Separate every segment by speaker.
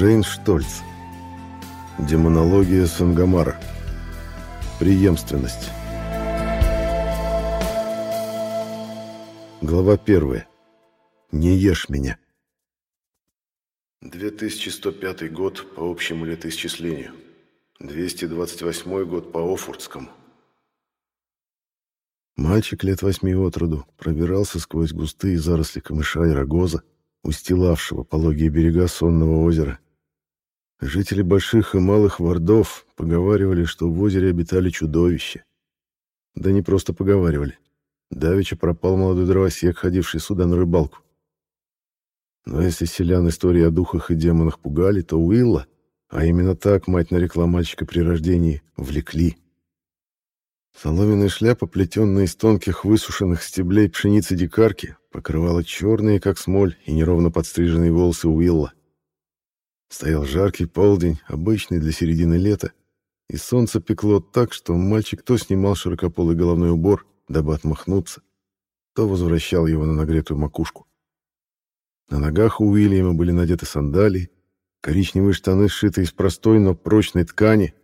Speaker 1: Джейн Штольц. Демонология Сангамара. Преемственность. Глава первая. Не ешь меня. 2105 год по общему летоисчислению. 228 год по Офуртскому. Мальчик лет восьми от роду пробирался сквозь густые заросли камыша и рогоза, устилавшего пологие берега сонного озера. Жители больших и малых вардов поговаривали, что в озере обитали чудовища. Да не просто поговаривали. Давеча пропал молодой дровосек, ходивший сюда на рыбалку. Но если селян истории о духах и демонах пугали, то Уилла, а именно так мать нарекла мальчика при рождении, влекли. Соломенная шляпа, плетенная из тонких высушенных стеблей пшеницы дикарки, покрывала черные, как смоль, и неровно подстриженные волосы Уилла. Стоял жаркий полдень, обычный для середины лета, и солнце пекло так, что мальчик то снимал широкополый головной убор, дабы отмахнуться, то возвращал его на нагретую макушку. На ногах у Уильяма были надеты сандалии, коричневые штаны сшиты из простой, но прочной ткани,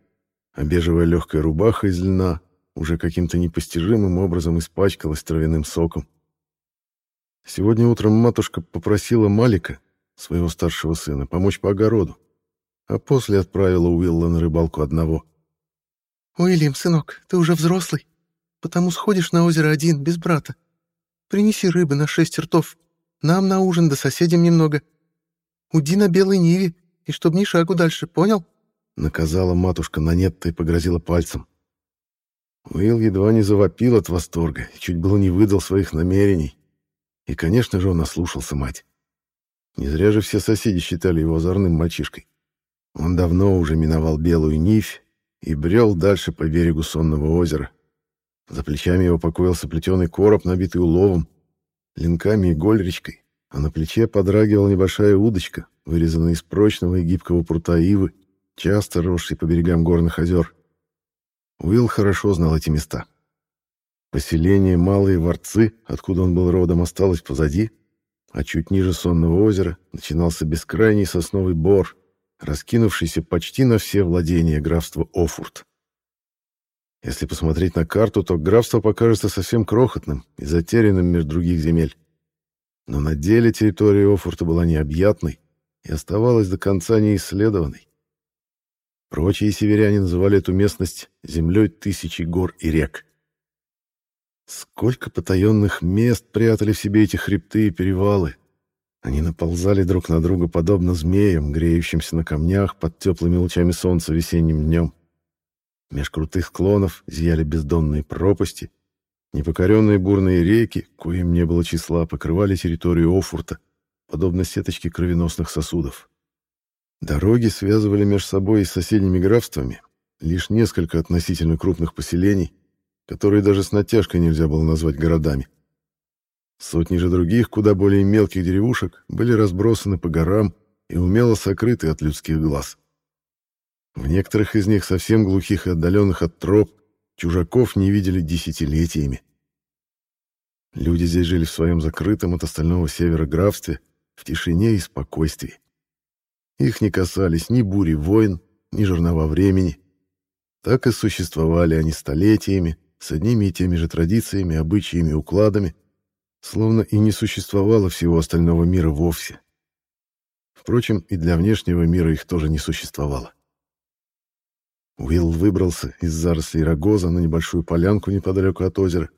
Speaker 1: а бежевая легкая рубаха из льна уже каким-то непостижимым образом испачкалась травяным соком. Сегодня утром матушка попросила Малика, своего старшего сына, помочь по огороду, а после отправила Уилла на рыбалку одного.
Speaker 2: «Уильям, сынок, ты уже взрослый, потому сходишь на озеро один, без брата. Принеси рыбы на шесть ртов, нам на ужин да соседям немного. Уди на белой ниве, и чтоб ни шагу дальше, понял?»
Speaker 1: Наказала матушка Нанетта и погрозила пальцем. Уилл едва не завопил от восторга и чуть было не выдал своих намерений. И, конечно же, он ослушался мать. Не зря же все соседи считали его озорным мальчишкой. Он давно уже миновал Белую Нифь и брел дальше по берегу сонного озера. За плечами его покоился плетеный короб, набитый уловом, линками и гольричкой, а на плече подрагивала небольшая удочка, вырезанная из прочного и гибкого прута ивы, часто росшей по берегам горных озер. Уилл хорошо знал эти места. Поселение Малые Ворцы, откуда он был родом, осталось позади, а чуть ниже сонного озера начинался бескрайний сосновый бор, раскинувшийся почти на все владения графства Офурт. Если посмотреть на карту, то графство покажется совсем крохотным и затерянным между других земель. Но на деле территория Офурта была необъятной и оставалась до конца неисследованной. Прочие северяне называли эту местность землей тысячи гор и рек. Сколько потаенных мест прятали в себе эти хребты и перевалы. Они наползали друг на друга, подобно змеям, греющимся на камнях под теплыми лучами солнца весенним днем. Меж крутых склонов зияли бездонные пропасти. Непокоренные бурные реки, коим не было числа, покрывали территорию Офурта, подобно сеточке кровеносных сосудов. Дороги связывали между собой и соседними графствами лишь несколько относительно крупных поселений, которые даже с натяжкой нельзя было назвать городами. Сотни же других, куда более мелких деревушек, были разбросаны по горам и умело сокрыты от людских глаз. В некоторых из них, совсем глухих и отдаленных от троп, чужаков не видели десятилетиями. Люди здесь жили в своем закрытом от остального севера графстве, в тишине и спокойствии. Их не касались ни бури войн, ни жернова времени. Так и существовали они столетиями, с одними и теми же традициями, обычаями укладами, словно и не существовало всего остального мира вовсе. Впрочем, и для внешнего мира их тоже не существовало. Уилл выбрался из зарослей рогоза на небольшую полянку неподалеку от озера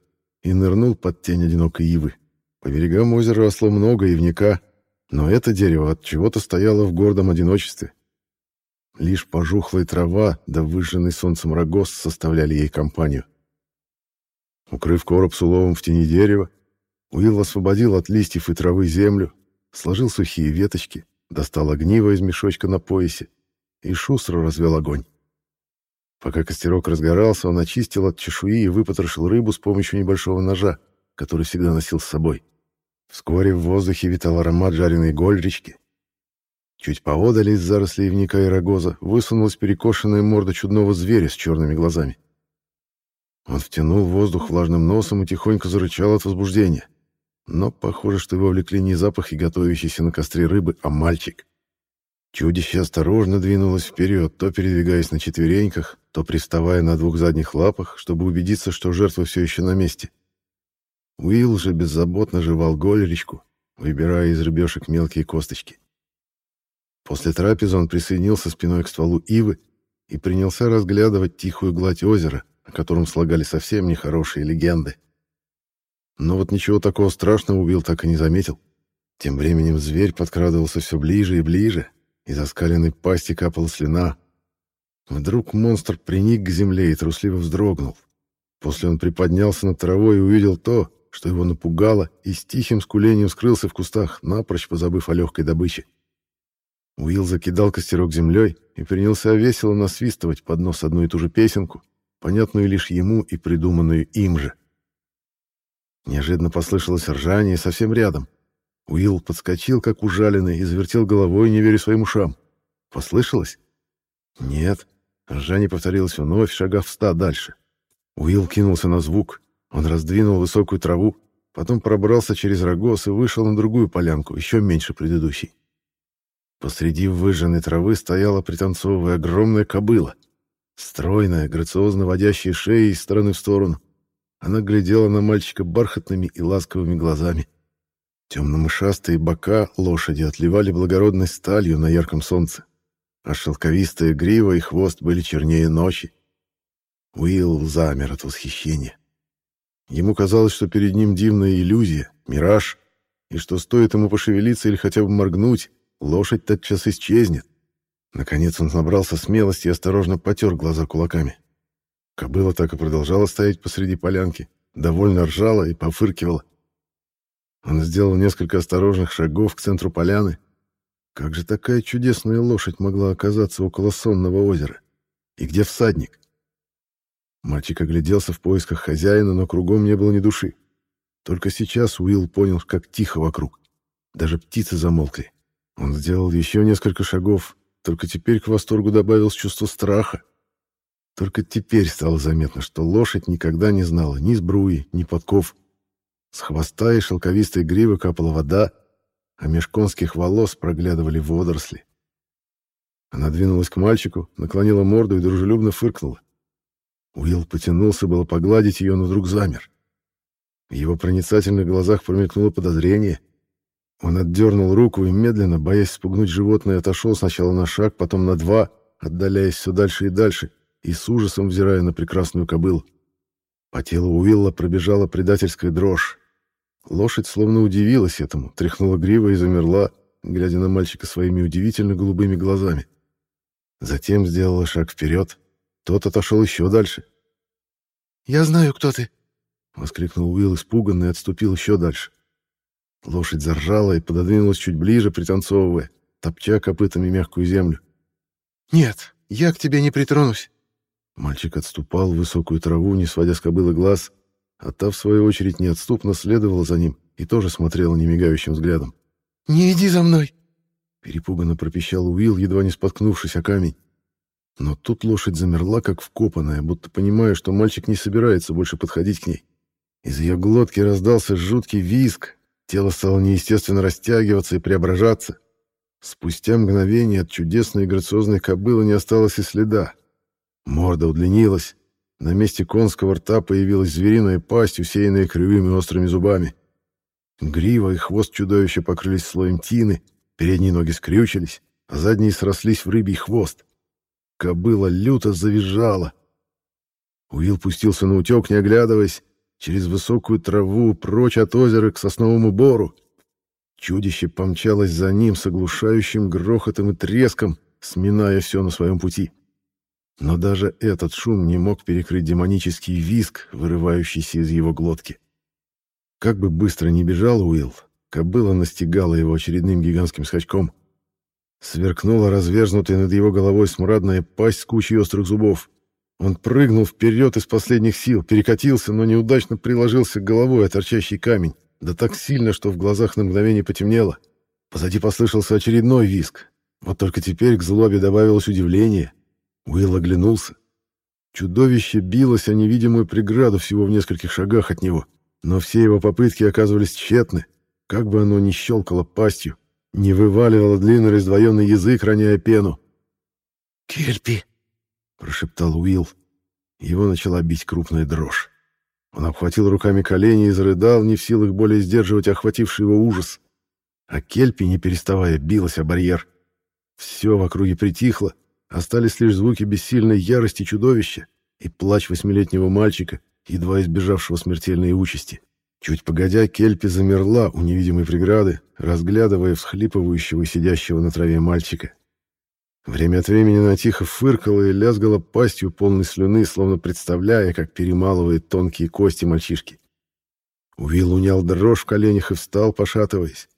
Speaker 1: и нырнул под тень одинокой ивы. По берегам озера росло много ивника, но это дерево от чего-то стояло в гордом одиночестве. Лишь пожухлая трава да выжженный солнцем рогоз составляли ей компанию. Укрыв короб с уловом в тени дерева, Уилл освободил от листьев и травы землю, сложил сухие веточки, достал огниво из мешочка на поясе и шустро развел огонь. Пока костерок разгорался, он очистил от чешуи и выпотрошил рыбу с помощью небольшого ножа, который всегда носил с собой. Вскоре в воздухе витал аромат жареной гольрички. Чуть поодаль из зарослей ивника и рогоза высунулась перекошенная морда чудного зверя с черными глазами. Он втянул воздух влажным носом и тихонько зарычал от возбуждения. Но похоже, что его влекли не запахи готовящейся на костре рыбы, а мальчик. Чудище осторожно двинулось вперед, то передвигаясь на четвереньках, то приставая на двух задних лапах, чтобы убедиться, что жертва все еще на месте. Уилл же беззаботно жевал голеречку, выбирая из рыбешек мелкие косточки. После трапезы он присоединился спиной к стволу ивы и принялся разглядывать тихую гладь озера, о котором слагали совсем нехорошие легенды. Но вот ничего такого страшного Уилл так и не заметил. Тем временем зверь подкрадывался все ближе и ближе, из оскаленной пасти капала слюна. Вдруг монстр приник к земле и трусливо вздрогнул. После он приподнялся над травой и увидел то, что его напугало, и с тихим скулением скрылся в кустах, напрочь позабыв о легкой добыче. Уилл закидал костерок землей и принялся весело насвистывать под нос одну и ту же песенку, понятную лишь ему и придуманную им же. Неожиданно послышалось ржание совсем рядом. Уилл подскочил, как ужаленный, и завертел головой, не веря своим ушам. Послышалось? Нет. Ржание повторилось вновь, шагав в ста дальше. Уилл кинулся на звук, он раздвинул высокую траву, потом пробрался через рогоз и вышел на другую полянку, еще меньше предыдущей. Посреди выжженной травы стояла пританцовывая огромная кобыла. Стройная, грациозно водящая шеей из стороны в сторону. Она глядела на мальчика бархатными и ласковыми глазами. Темно-мышастые бока лошади отливали благородной сталью на ярком солнце, а шелковистая грива и хвост были чернее ночи. Уилл замер от восхищения. Ему казалось, что перед ним дивная иллюзия, мираж, и что стоит ему пошевелиться или хотя бы моргнуть, лошадь тотчас исчезнет. Наконец он набрался смелости и осторожно потер глаза кулаками. Кобыла так и продолжала стоять посреди полянки, довольно ржала и пофыркивала. Он сделал несколько осторожных шагов к центру поляны. Как же такая чудесная лошадь могла оказаться около сонного озера? И где всадник? Мальчик огляделся в поисках хозяина, но кругом не было ни души. Только сейчас Уилл понял, как тихо вокруг. Даже птицы замолкли. Он сделал еще несколько шагов, только теперь к восторгу добавилось чувство страха. Только теперь стало заметно, что лошадь никогда не знала ни сбруи, ни подков. С хвоста и шелковистой гривы капала вода, а меж конских волос проглядывали водоросли. Она двинулась к мальчику, наклонила морду и дружелюбно фыркнула. Уилл потянулся было погладить ее, но вдруг замер. В его проницательных глазах промелькнуло подозрение. Он отдернул руку и медленно, боясь спугнуть животное, отошел сначала на шаг, потом на два, отдаляясь все дальше и дальше, и с ужасом взирая на прекрасную кобылу. По телу Уилла пробежала предательская дрожь. Лошадь словно удивилась этому, тряхнула гривой и замерла, глядя на мальчика своими удивительно голубыми глазами. Затем сделала шаг вперед, тот отошел еще дальше.
Speaker 2: «Я знаю, кто ты!»
Speaker 1: — воскликнул Уилл испуганно и отступил еще дальше. Лошадь заржала и пододвинулась чуть ближе, пританцовывая, топча копытами мягкую землю.
Speaker 2: «Нет, я к тебе не притронусь!»
Speaker 1: Мальчик отступал в высокую траву, не сводя с кобылы глаз, а та, в свою очередь, неотступно следовала за ним и тоже смотрела немигающим взглядом.
Speaker 2: «Не иди за мной!»
Speaker 1: Перепуганно пропищал Уилл, едва не споткнувшись о камень. Но тут лошадь замерла, как вкопанная, будто понимая, что мальчик не собирается больше подходить к ней. Из ее глотки раздался жуткий визг, тело стало неестественно растягиваться и преображаться. Спустя мгновение от чудесной и грациозной кобылы не осталось и следа. Морда удлинилась, на месте конского рта появилась звериная пасть, усеянная кривыми острыми зубами. Грива и хвост чудовища покрылись слоем тины, передние ноги скрючились, а задние срослись в рыбий хвост. Кобыла люто завизжала. Уилл пустился на утек, не оглядываясь, через высокую траву, прочь от озера к сосновому бору. Чудище помчалось за ним с оглушающим грохотом и треском, сминая все на своем пути. Но даже этот шум не мог перекрыть демонический визг, вырывающийся из его глотки. Как бы быстро ни бежал Уилл, кобыла настигала его очередным гигантским скачком. Сверкнула разверзнутая над его головой смрадная пасть с кучей острых зубов. Он прыгнул вперед из последних сил, перекатился, но неудачно приложился головой о торчащий камень, да так сильно, что в глазах на мгновение потемнело. Позади послышался очередной виск. Вот только теперь к злобе добавилось удивление. Уилл оглянулся. Чудовище билось о невидимую преграду всего в нескольких шагах от него, но все его попытки оказывались тщетны, как бы оно ни щелкало пастью, не вываливала длинный раздвоенный язык, роняя пену.
Speaker 2: «Кельпи!»
Speaker 1: — прошептал Уилл. Его начала бить крупная дрожь. Он обхватил руками колени и зарыдал, не в силах более сдерживать охвативший его ужас. А Кельпи, не переставая, билась о барьер. Все в округе притихло, остались лишь звуки бессильной ярости чудовища и плач восьмилетнего мальчика, едва избежавшего смертельной участи. Чуть погодя, Кельпи замерла у невидимой преграды, разглядывая всхлипывающего сидящего на траве мальчика. Время от времени она тихо фыркала и лязгала пастью полной слюны, словно представляя, как перемалывает тонкие кости мальчишки. Уилл унял дрожь в коленях и встал, пошатываясь.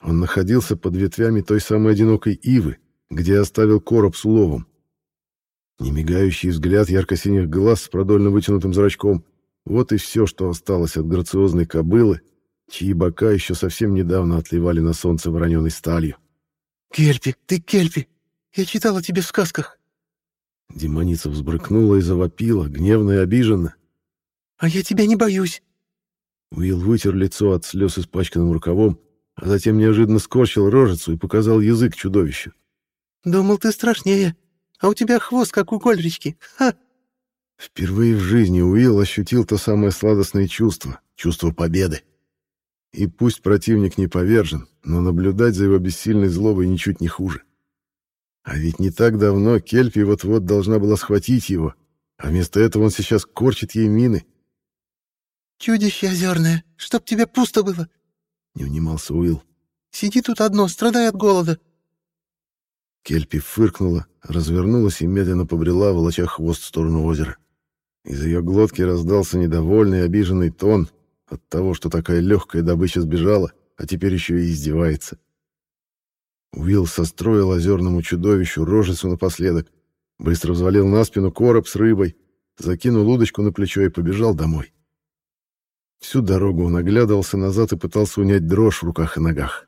Speaker 1: Он находился под ветвями той самой одинокой ивы, где оставил короб с уловом. Немигающий взгляд ярко-синих глаз с продольно вытянутым зрачком — вот и все, что осталось от грациозной кобылы, чьи бока еще совсем недавно отливали на солнце вороненой сталью.
Speaker 2: «Кельпи, ты Кельпи!» Я читала тебе в сказках».
Speaker 1: Демоница взбрыкнула и завопила, гневно и обиженно.
Speaker 2: «А я тебя не боюсь».
Speaker 1: Уилл вытер лицо от слез испачканным рукавом, а затем неожиданно скорчил рожицу и показал язык чудовищу.
Speaker 2: «Думал, ты страшнее, а у тебя хвост, как у кольрички. Ха!»
Speaker 1: Впервые в жизни Уилл ощутил то самое сладостное чувство, чувство победы. И пусть противник не повержен, но наблюдать за его бессильной злобой ничуть не хуже. А ведь не так давно Кельпи вот-вот должна была схватить его, а вместо этого он сейчас корчит ей мины.
Speaker 2: «Чудище озерное, чтоб тебе пусто было!»
Speaker 1: — не унимался Уилл.
Speaker 2: «Сиди тут одно, страдай от голода!»
Speaker 1: Кельпи фыркнула, развернулась и медленно побрела, волоча хвост в сторону озера. Из ее глотки раздался недовольный, обиженный тон от того, что такая легкая добыча сбежала, а теперь еще и издевается. Уилл состроил озерному чудовищу рожицу напоследок, быстро взвалил на спину короб с рыбой, закинул удочку на плечо и побежал домой. Всю дорогу он оглядывался назад и пытался унять дрожь в руках и ногах.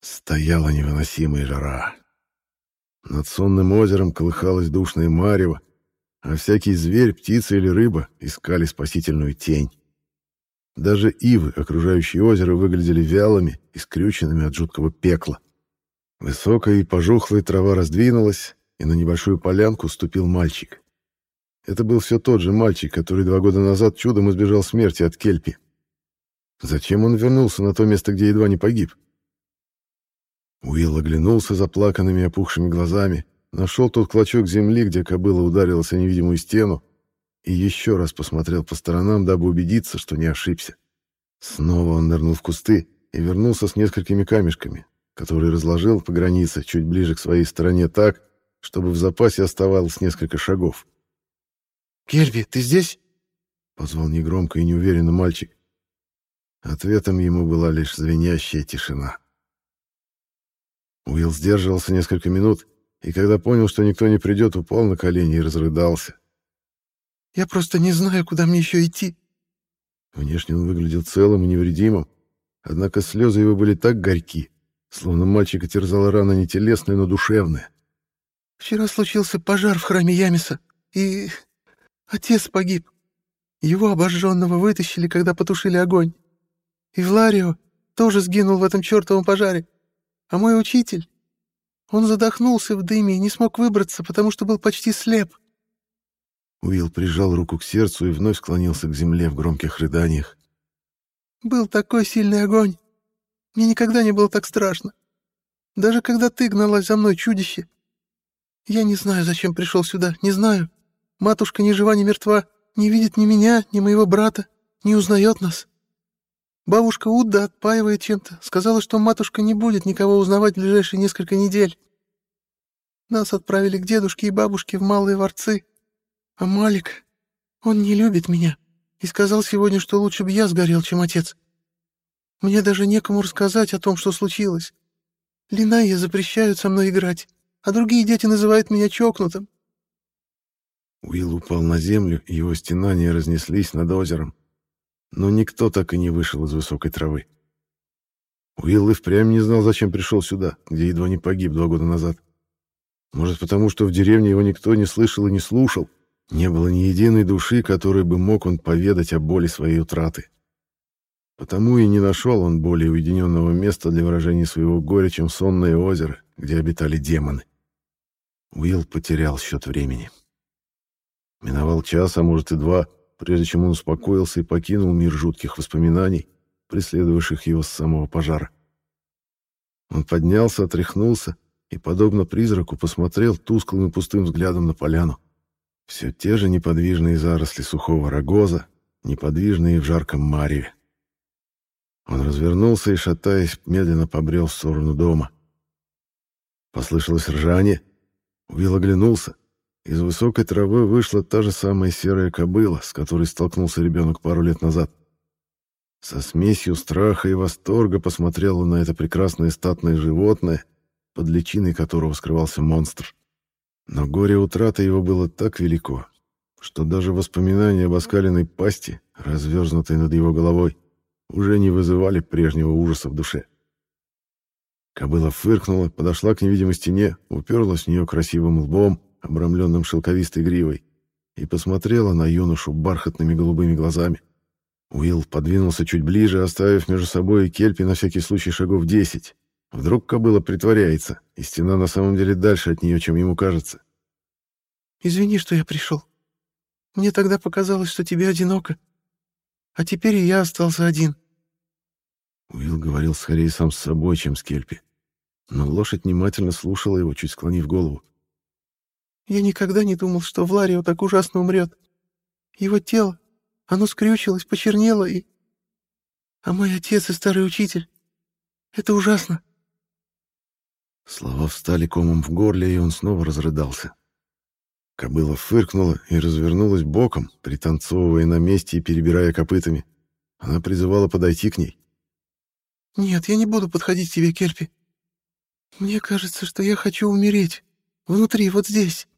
Speaker 1: Стояла невыносимая жара. Над сонным озером колыхалась душная марево, а всякий зверь, птица или рыба искали спасительную тень. Даже ивы, окружающие озеро, выглядели вялыми и скрюченными от жуткого пекла. Высокая и пожухлая трава раздвинулась, и на небольшую полянку ступил мальчик. Это был все тот же мальчик, который два года назад чудом избежал смерти от кельпи. Зачем он вернулся на то место, где едва не погиб? Уилл оглянулся заплаканными опухшими глазами Нашел тот клочок земли, где кобыла ударилась о невидимую стену, и еще раз посмотрел по сторонам, дабы убедиться, что не ошибся. Снова он нырнул в кусты и вернулся с несколькими камешками, которые разложил по границе чуть ближе к своей стороне так, чтобы в запасе оставалось несколько шагов.
Speaker 2: «Кельви, ты здесь?»
Speaker 1: — позвал негромко и неуверенно мальчик. Ответом ему была лишь звенящая тишина. Уилл сдерживался несколько минут, и когда понял, что никто не придет, упал на колени и разрыдался.
Speaker 2: «Я просто не знаю, куда мне еще идти».
Speaker 1: Внешне он выглядел целым и невредимым, однако слезы его были так горьки, словно мальчика терзала рана не телесная, но душевная.
Speaker 2: «Вчера случился пожар в храме Ямиса, и отец погиб. Его обожженного вытащили, когда потушили огонь. И Вларио тоже сгинул в этом чертовом пожаре. А мой учитель, он задохнулся в дыме и не смог выбраться, потому что был почти слеп.
Speaker 1: Уилл прижал руку к сердцу и вновь склонился к земле в громких рыданиях.
Speaker 2: «Был такой сильный огонь. Мне никогда не было так страшно. Даже когда ты гналась за мной, чудище. Я не знаю, зачем пришел сюда, не знаю. Матушка ни жива, ни мертва, не видит ни меня, ни моего брата, не узнает нас. Бабушка Удда отпаивает чем-то. Сказала, что матушка не будет никого узнавать в ближайшие несколько недель. Нас отправили к дедушке и бабушке в Малые Ворцы. А Малик, он не любит меня. И сказал сегодня, что лучше бы я сгорел, чем отец. Мне даже некому рассказать о том, что случилось. Линая запрещают со мной играть, а другие дети называют меня чокнутым.
Speaker 1: Уилл упал на землю, и его стенания разнеслись над озером но никто так и не вышел из высокой травы. Уилл и впрямь не знал, зачем пришел сюда, где едва не погиб два года назад. Может, потому что в деревне его никто не слышал и не слушал. Не было ни единой души, которой бы мог он поведать о боли своей утраты. Потому и не нашел он более уединенного места для выражения своего горя, чем сонное озеро, где обитали демоны. Уилл потерял счет времени. Миновал час, а может и два, прежде чем он успокоился и покинул мир жутких воспоминаний, преследовавших его с самого пожара. Он поднялся, отряхнулся и, подобно призраку, посмотрел тусклым и пустым взглядом на поляну. Все те же неподвижные заросли сухого рогоза, неподвижные в жарком мареве. Он развернулся и, шатаясь, медленно побрел в сторону дома. Послышалось ржание. Уилл оглянулся. Из высокой травы вышла та же самая серая кобыла, с которой столкнулся ребенок пару лет назад. Со смесью страха и восторга посмотрела на это прекрасное статное животное, под личиной которого скрывался монстр. Но горе утраты его было так велико, что даже воспоминания об оскаленной пасти, разверзнутой над его головой, уже не вызывали прежнего ужаса в душе. Кобыла фыркнула, подошла к невидимой стене, уперлась в нее красивым лбом, обрамленным шелковистой гривой, и посмотрела на юношу бархатными голубыми глазами. Уилл подвинулся чуть ближе, оставив между собой и Кельпи на всякий случай шагов десять. Вдруг кобыла притворяется, и стена на самом деле дальше от нее, чем ему кажется.
Speaker 2: «Извини, что я пришел. Мне тогда показалось, что тебе одиноко. А теперь и я остался один».
Speaker 1: Уилл говорил скорее сам с собой, чем с Кельпи. Но лошадь внимательно слушала его, чуть склонив голову.
Speaker 2: «Я никогда не думал, что Вларио так ужасно умрет. Его тело, оно скрючилось, почернело и... А мой отец и старый учитель... Это ужасно.
Speaker 1: Слова встали комом в горле, и он снова разрыдался. Кобыла фыркнула и развернулась боком, пританцовывая на месте и перебирая копытами. Она призывала подойти к ней.
Speaker 2: «Нет, я не буду подходить к тебе, Кельпи. Мне кажется, что я хочу умереть. Внутри, вот здесь».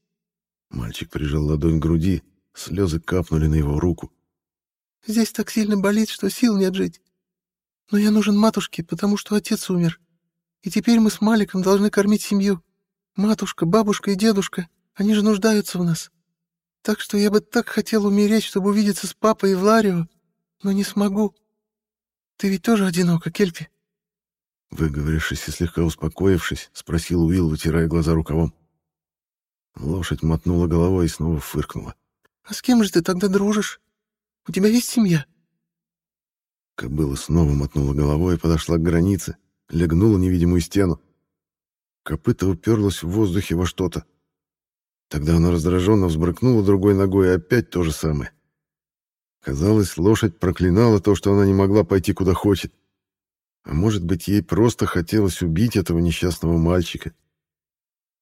Speaker 1: Мальчик прижал ладонь к груди, слезы капнули на его руку.
Speaker 2: «Здесь так сильно болит, что сил нет жить. Но я нужен матушке, потому что отец умер. И теперь мы с Маликом должны кормить семью. Матушка, бабушка и дедушка. Они же нуждаются в нас. Так что я бы так хотел умереть, чтобы увидеться с папой и Вларио, но не смогу. Ты ведь тоже одинока, Кельпи?»
Speaker 1: Выговорившись и слегка успокоившись, спросил Уилл, вытирая глаза рукавом. Лошадь мотнула головой и снова фыркнула.
Speaker 2: «А с кем же ты тогда дружишь? У тебя есть семья?»
Speaker 1: Кобыла снова мотнула головой и подошла к границе, легнула невидимую стену. Копыта уперлась в воздухе во что-то. Тогда она раздраженно взбрыкнула другой ногой, и опять то же самое. Казалось, лошадь проклинала то, что она не могла пойти куда хочет. А может быть, ей просто хотелось убить этого несчастного мальчика.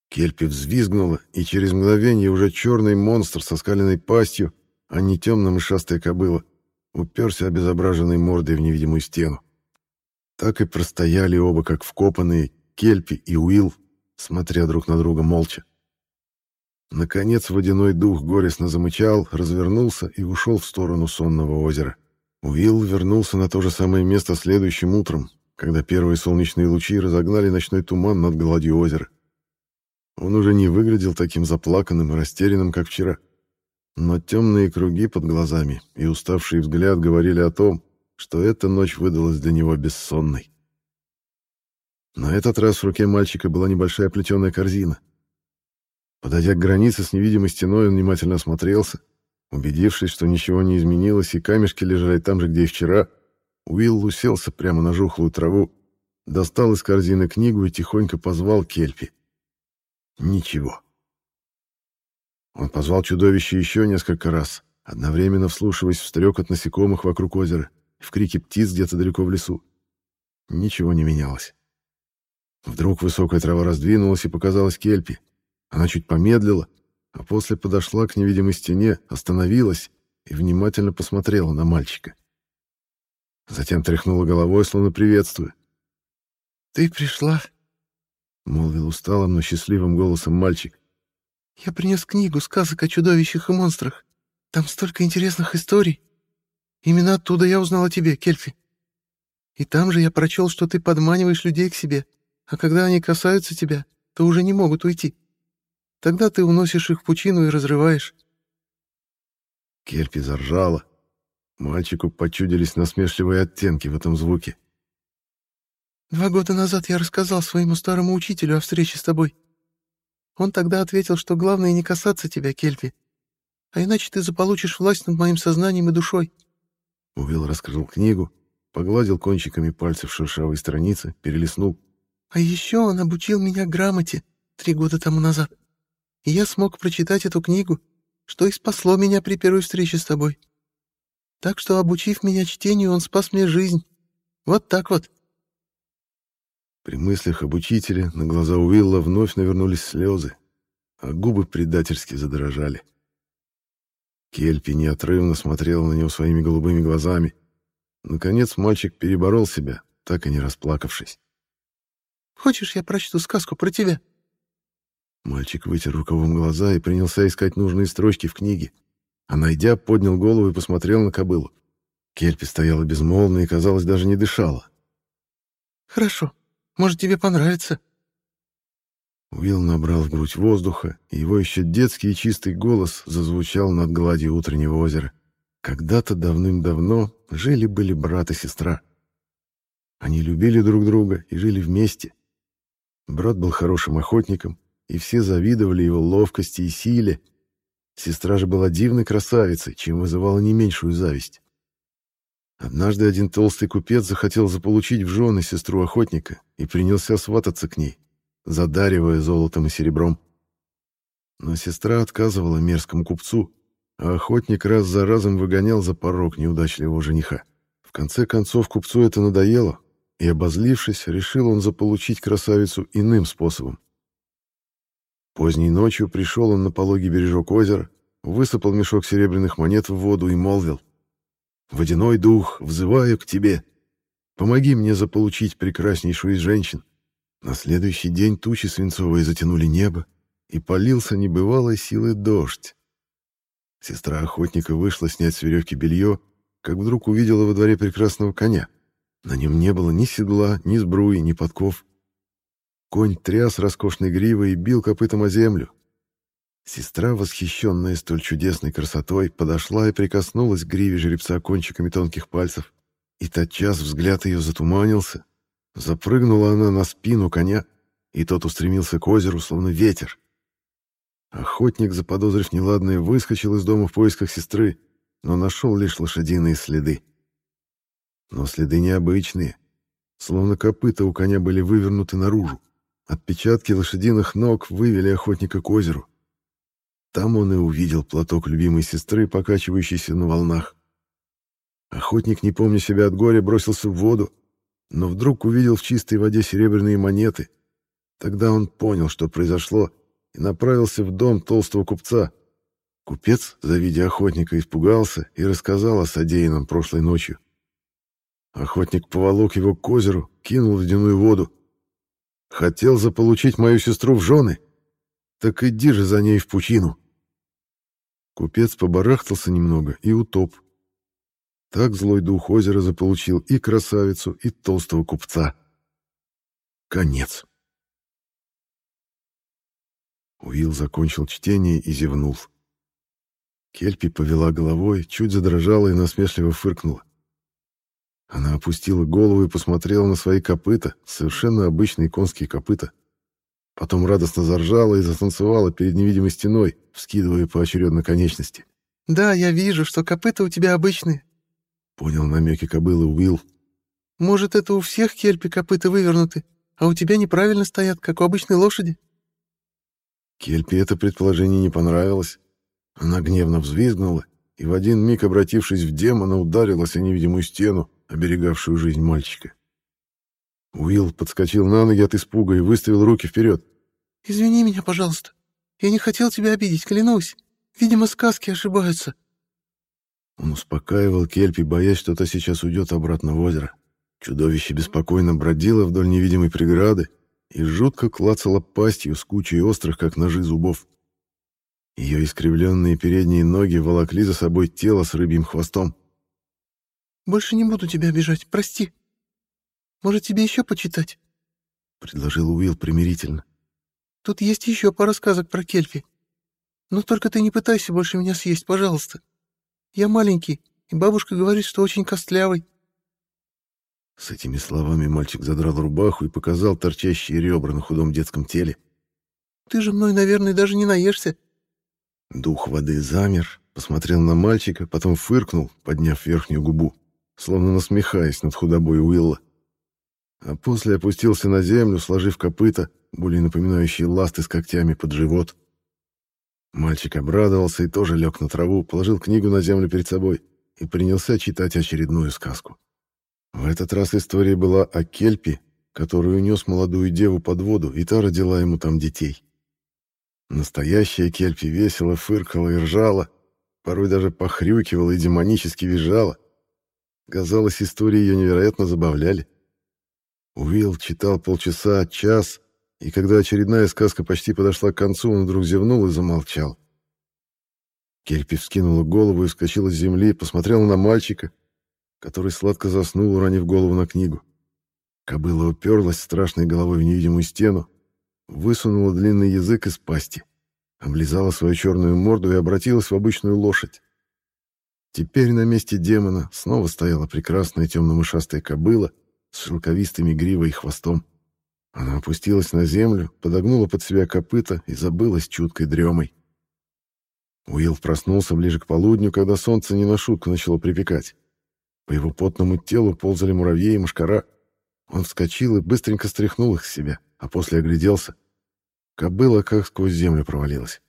Speaker 1: Кельпи взвизгнула, и через мгновение уже черный монстр со скаленной пастью, а не темная мышастая кобыла, уперся обезображенной мордой в невидимую стену. Так и простояли оба, как вкопанные, Кельпи и Уилл, смотря друг на друга молча. Наконец водяной дух горестно замычал, развернулся и ушел в сторону сонного озера. Уилл вернулся на то же самое место следующим утром, когда первые солнечные лучи разогнали ночной туман над гладью озера. Он уже не выглядел таким заплаканным и растерянным, как вчера. Но темные круги под глазами и уставший взгляд говорили о том, что эта ночь выдалась для него бессонной. На этот раз в руке мальчика была небольшая плетеная корзина. Подойдя к границе с невидимой стеной, он внимательно осмотрелся. Убедившись, что ничего не изменилось и камешки лежали там же, где и вчера, Уилл уселся прямо на жухлую траву, достал из корзины книгу и тихонько позвал Кельпи. Ничего. Он позвал чудовище еще несколько раз, одновременно вслушиваясь в стрекот насекомых вокруг озера и в крики птиц где-то далеко в лесу. Ничего не менялось. Вдруг высокая трава раздвинулась и показалась Кельпи. Она чуть помедлила, а после подошла к невидимой стене, остановилась и внимательно посмотрела на мальчика. Затем тряхнула головой, словно приветствуя.
Speaker 2: «Ты пришла?»
Speaker 1: — молвил усталым, но счастливым голосом мальчик.
Speaker 2: «Я принес книгу сказок о чудовищах и монстрах. Там столько интересных историй. Именно оттуда я узнал о тебе, Кельфи. И там же я прочел, что ты подманиваешь людей к себе, а когда они касаются тебя, то уже не могут уйти. Тогда ты уносишь их в пучину и разрываешь.
Speaker 1: Кельпи заржала. Мальчику почудились насмешливые оттенки в этом звуке.
Speaker 2: Два года назад я рассказал своему старому учителю о встрече с тобой. Он тогда ответил, что главное не касаться тебя, Кельпи, а иначе ты заполучишь власть над моим сознанием и душой.
Speaker 1: Уилл раскрыл книгу, погладил кончиками пальцев шершавые страницы, перелистнул.
Speaker 2: А еще он обучил меня грамоте три года тому назад. И я смог прочитать эту книгу, что и спасло меня при первой встрече с тобой. Так что, обучив меня чтению, он спас мне жизнь. Вот так вот.
Speaker 1: При мыслях об учителе на глаза Уилла вновь навернулись слезы, а губы предательски задрожали. Кельпи неотрывно смотрела на него своими голубыми глазами. Наконец мальчик переборол себя, так и не расплакавшись.
Speaker 2: «Хочешь, я прочту сказку про тебя?»
Speaker 1: Мальчик вытер рукавом глаза и принялся искать нужные строчки в книге. А найдя, поднял голову и посмотрел на кобылу. Кельпи стояла безмолвно и, казалось, даже не дышала.
Speaker 2: «Хорошо», может, тебе понравится?»
Speaker 1: Уилл набрал в грудь воздуха, и его еще детский и чистый голос зазвучал над гладью утреннего озера. Когда-то давным-давно жили-были брат и сестра. Они любили друг друга и жили вместе. Брат был хорошим охотником, и все завидовали его ловкости и силе. Сестра же была дивной красавицей, чем вызывала не меньшую зависть. Однажды один толстый купец захотел заполучить в жены сестру охотника и принялся свататься к ней, задаривая золотом и серебром. Но сестра отказывала мерзкому купцу, а охотник раз за разом выгонял за порог неудачливого жениха. В конце концов купцу это надоело, и, обозлившись, решил он заполучить красавицу иным способом. Поздней ночью пришел он на пологий бережок озера, высыпал мешок серебряных монет в воду и молвил. Водяной дух, взываю к тебе. Помоги мне заполучить прекраснейшую из женщин. На следующий день тучи свинцовые затянули небо, и полился небывалой силы дождь. Сестра охотника вышла снять с веревки белье, как вдруг увидела во дворе прекрасного коня. На нем не было ни седла, ни сбруи, ни подков. Конь тряс роскошной гривой и бил копытом о землю. Сестра, восхищенная столь чудесной красотой, подошла и прикоснулась к гриве жеребца кончиками тонких пальцев. И тотчас взгляд ее затуманился. Запрыгнула она на спину коня, и тот устремился к озеру, словно ветер. Охотник, заподозрив неладное, выскочил из дома в поисках сестры, но нашел лишь лошадиные следы. Но следы необычные, словно копыта у коня были вывернуты наружу. Отпечатки лошадиных ног вывели охотника к озеру. Там он и увидел платок любимой сестры, покачивающийся на волнах. Охотник, не помня себя от горя, бросился в воду, но вдруг увидел в чистой воде серебряные монеты. Тогда он понял, что произошло, и направился в дом толстого купца. Купец, завидя охотника, испугался и рассказал о содеянном прошлой ночью. Охотник поволок его к озеру, кинул в ледяную воду. «Хотел заполучить мою сестру в жены? Так иди же за ней в пучину!» Купец побарахтался немного и утоп. Так злой дух озера заполучил и красавицу, и толстого купца. Конец. Уилл закончил чтение и зевнул. Кельпи повела головой, чуть задрожала и насмешливо фыркнула. Она опустила голову и посмотрела на свои копыта, совершенно обычные конские копыта, Потом радостно заржала и затанцевала перед невидимой стеной, вскидывая поочередно конечности.
Speaker 2: «Да, я вижу, что копыта у тебя обычные», —
Speaker 1: понял намеки кобылы Уилл.
Speaker 2: «Может, это у всех кельпи копыта вывернуты, а у тебя неправильно стоят, как у обычной лошади?»
Speaker 1: Кельпи это предположение не понравилось. Она гневно взвизгнула и в один миг, обратившись в демона, ударилась о невидимую стену, оберегавшую жизнь мальчика. Уилл подскочил на ноги от испуга и выставил руки вперед.
Speaker 2: «Извини меня, пожалуйста. Я не хотел тебя обидеть, клянусь. Видимо, сказки ошибаются».
Speaker 1: Он успокаивал Кельпи, боясь, что та сейчас уйдет обратно в озеро. Чудовище беспокойно бродило вдоль невидимой преграды и жутко клацало пастью с кучей острых, как ножи, зубов. Ее искривленные передние ноги волокли за собой тело с рыбьим хвостом.
Speaker 2: «Больше не буду тебя обижать, прости», может, тебе еще почитать?»
Speaker 1: — предложил Уилл примирительно.
Speaker 2: Тут есть еще пара сказок про Кельпи. Но только ты не пытайся больше меня съесть, пожалуйста. Я маленький, и бабушка говорит, что очень костлявый».
Speaker 1: С этими словами мальчик задрал рубаху и показал торчащие ребра на худом детском теле.
Speaker 2: «Ты же мной, наверное, даже не наешься».
Speaker 1: Дух воды замер, посмотрел на мальчика, потом фыркнул, подняв верхнюю губу, словно насмехаясь над худобой Уилла. А после опустился на землю, сложив копыта, более напоминающие ласты с когтями под живот. Мальчик обрадовался и тоже лег на траву, положил книгу на землю перед собой и принялся читать очередную сказку. В этот раз история была о Кельпе, который унес молодую деву под воду, и та родила ему там детей. Настоящая Кельпи весело фыркала и ржала, порой даже похрюкивала и демонически визжала. Казалось, истории ее невероятно забавляли. Уилл читал полчаса, час, и когда очередная сказка почти подошла к концу, он вдруг зевнул и замолчал. Кельпи вскинула голову и вскочила с земли, посмотрела на мальчика, который сладко заснул, уронив голову на книгу. Кобыла уперлась страшной головой в невидимую стену, высунула длинный язык из пасти, облизала свою черную морду и обратилась в обычную лошадь. Теперь на месте демона снова стояла прекрасная темно-мышастая кобыла с шелковистыми гривой и хвостом. Она опустилась на землю, подогнула под себя копыта и забылась чуткой дремой. Уилл проснулся ближе к полудню, когда солнце не на шутку начало припекать. По его потному телу ползали муравьи и мушкара. Он вскочил и быстренько стряхнул их с себя, а после огляделся. Кобыла как сквозь землю провалилась.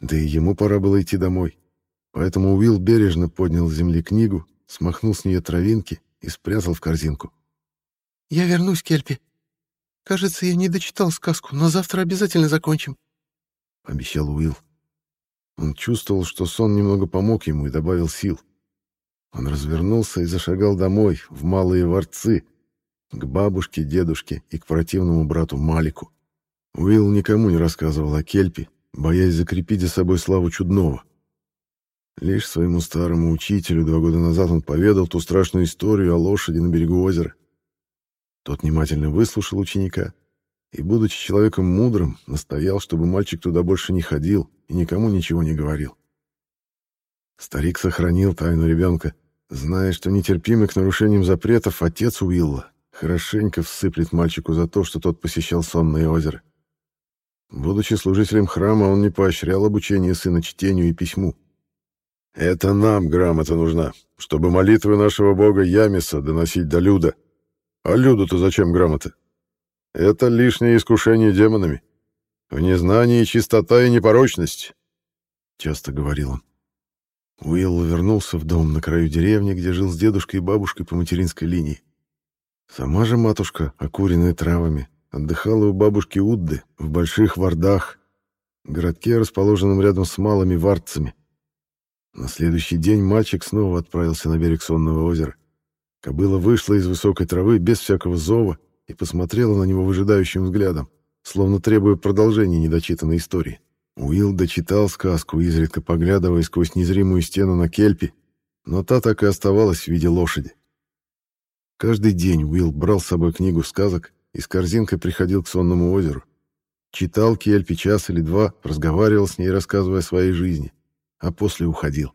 Speaker 1: Да и ему пора было идти домой. Поэтому Уилл бережно поднял с земли книгу, смахнул с нее травинки и спрятал в корзинку.
Speaker 2: «Я вернусь, Кельпи», «Кажется, я не дочитал сказку, но завтра обязательно закончим», —
Speaker 1: обещал Уилл. Он чувствовал, что сон немного помог ему и добавил сил. Он развернулся и зашагал домой, в малые ворцы, к бабушке, дедушке и к противному брату Малику. Уилл никому не рассказывал о Кельпе, боясь закрепить за собой славу чудного. Лишь своему старому учителю два года назад он поведал ту страшную историю о лошади на берегу озера. Тот внимательно выслушал ученика и, будучи человеком мудрым, настоял, чтобы мальчик туда больше не ходил и никому ничего не говорил. Старик сохранил тайну ребенка, зная, что нетерпимый к нарушениям запретов отец Уилла хорошенько всыплет мальчику за то, что тот посещал сонное озеро. Будучи служителем храма, он не поощрял обучение сына чтению и письму. «Это нам грамота нужна, чтобы молитвы нашего бога Ямиса доносить до люда», а Люду-то зачем грамота? Это лишнее искушение демонами. В незнании чистота и непорочность, — часто говорил он. Уилл вернулся в дом на краю деревни, где жил с дедушкой и бабушкой по материнской линии. Сама же матушка, окуренная травами, отдыхала у бабушки Удды в Больших Вардах, городке, расположенном рядом с малыми Вардцами. На следующий день мальчик снова отправился на берег Сонного озера. Кобыла вышла из высокой травы без всякого зова и посмотрела на него выжидающим взглядом, словно требуя продолжения недочитанной истории. Уилл дочитал сказку, изредка поглядывая сквозь незримую стену на кельпи, но та так и оставалась в виде лошади. Каждый день Уилл брал с собой книгу сказок и с корзинкой приходил к сонному озеру. Читал кельпи час или два, разговаривал с ней, рассказывая о своей жизни, а после уходил.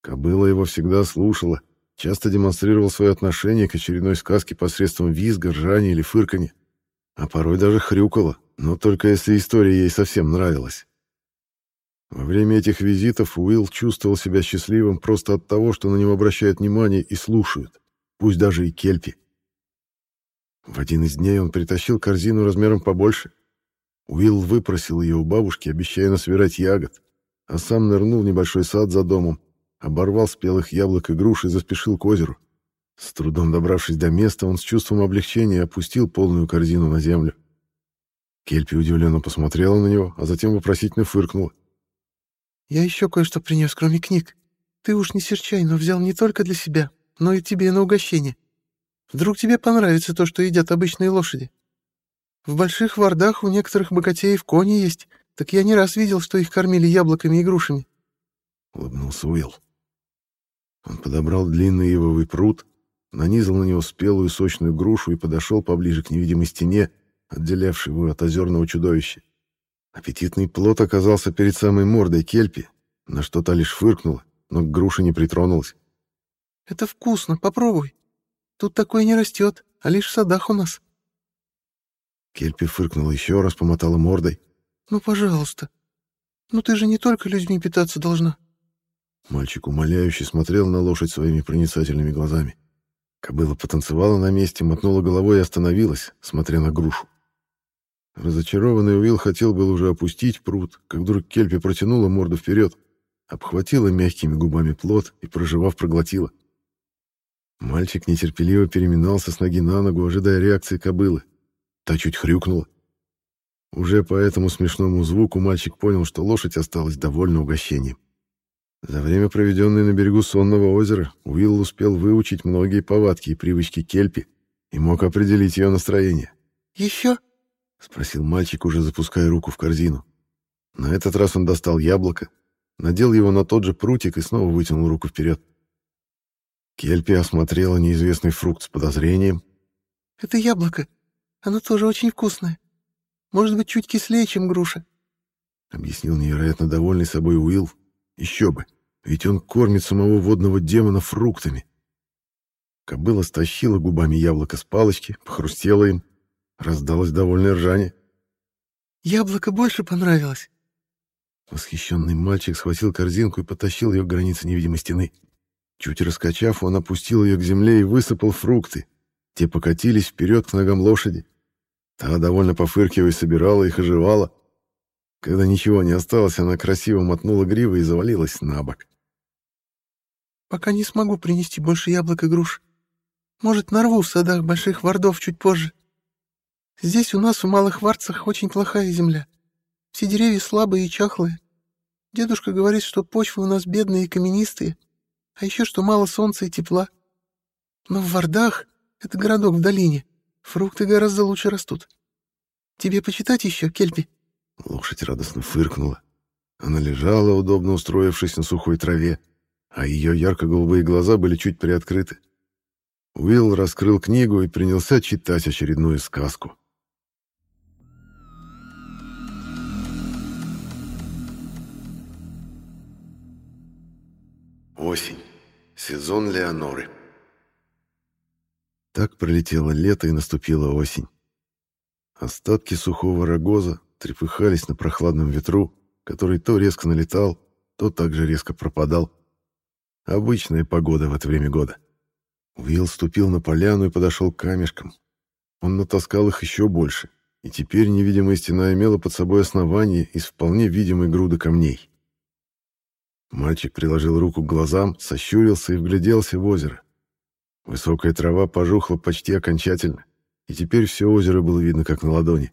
Speaker 1: Кобыла его всегда слушала, часто демонстрировал свое отношение к очередной сказке посредством визга, ржания или фырканья, а порой даже хрюкала, но только если история ей совсем нравилась. Во время этих визитов Уилл чувствовал себя счастливым просто от того, что на него обращают внимание и слушают, пусть даже и кельпи. В один из дней он притащил корзину размером побольше. Уилл выпросил ее у бабушки, обещая насобирать ягод, а сам нырнул в небольшой сад за домом, оборвал спелых яблок и груш и заспешил к озеру. С трудом добравшись до места, он с чувством облегчения опустил полную корзину на землю. Кельпи удивленно посмотрела на него, а затем вопросительно фыркнула.
Speaker 2: «Я еще кое-что принес, кроме книг. Ты уж не серчай, но взял не только для себя, но и тебе на угощение. Вдруг тебе понравится то, что едят обычные лошади. В больших вардах у некоторых богатеев кони есть, так я не раз видел, что их кормили яблоками и грушами».
Speaker 1: — улыбнулся Уилл. Он подобрал длинный ивовый пруд, нанизал на него спелую сочную грушу и подошел поближе к невидимой стене, отделявший его от озерного чудовища. Аппетитный плод оказался перед самой мордой кельпи, на что та лишь фыркнула, но к груше не притронулась.
Speaker 2: «Это вкусно, попробуй. Тут такое не растет, а лишь в садах у нас».
Speaker 1: Кельпи фыркнула еще раз, помотала мордой.
Speaker 2: «Ну, пожалуйста. Ну, ты же не только людьми питаться должна».
Speaker 1: Мальчик умоляюще смотрел на лошадь своими проницательными глазами. Кобыла потанцевала на месте, мотнула головой и остановилась, смотря на грушу. Разочарованный Уилл хотел был уже опустить пруд, как вдруг Кельпи протянула морду вперед, обхватила мягкими губами плод и, проживав, проглотила. Мальчик нетерпеливо переминался с ноги на ногу, ожидая реакции кобылы. Та чуть хрюкнула. Уже по этому смешному звуку мальчик понял, что лошадь осталась довольна угощением. За время, проведенное на берегу сонного озера, Уилл успел выучить многие повадки и привычки кельпи и мог определить ее настроение.
Speaker 2: «Еще?»
Speaker 1: — спросил мальчик, уже запуская руку в корзину. На этот раз он достал яблоко, надел его на тот же прутик и снова вытянул руку вперед. Кельпи осмотрела неизвестный фрукт с подозрением.
Speaker 2: «Это яблоко. Оно тоже очень вкусное. Может быть, чуть кислее, чем груша», —
Speaker 1: объяснил невероятно довольный собой Уилл. «Еще бы, ведь он кормит самого водного демона фруктами». Кобыла стащила губами яблоко с палочки, похрустела им. Раздалось довольное ржание.
Speaker 2: «Яблоко больше понравилось».
Speaker 1: Восхищенный мальчик схватил корзинку и потащил ее к границе невидимой стены. Чуть раскачав, он опустил ее к земле и высыпал фрукты. Те покатились вперед к ногам лошади. Та, довольно пофыркивая, собирала их и жевала. Когда ничего не осталось, она красиво мотнула гривой и завалилась на бок.
Speaker 2: «Пока не смогу принести больше яблок и груш. Может, нарву в садах больших вардов чуть позже. Здесь у нас в малых варцах очень плохая земля. Все деревья слабые и чахлые. Дедушка говорит, что почвы у нас бедные и каменистые, а еще что мало солнца и тепла. Но в Вардах, это городок в долине, фрукты гораздо лучше растут. Тебе почитать еще, Кельпи?»
Speaker 1: Лошадь радостно фыркнула. Она лежала, удобно устроившись на сухой траве, а ее ярко-голубые глаза были чуть приоткрыты. Уилл раскрыл книгу и принялся читать очередную сказку. Осень. Сезон Леоноры. Так пролетело лето и наступила осень. Остатки сухого рогоза трепыхались на прохладном ветру, который то резко налетал, то также резко пропадал. Обычная погода в это время года. Уилл ступил на поляну и подошел к камешкам. Он натаскал их еще больше, и теперь невидимая стена имела под собой основание из вполне видимой груды камней. Мальчик приложил руку к глазам, сощурился и вгляделся в озеро. Высокая трава пожухла почти окончательно, и теперь все озеро было видно как на ладони.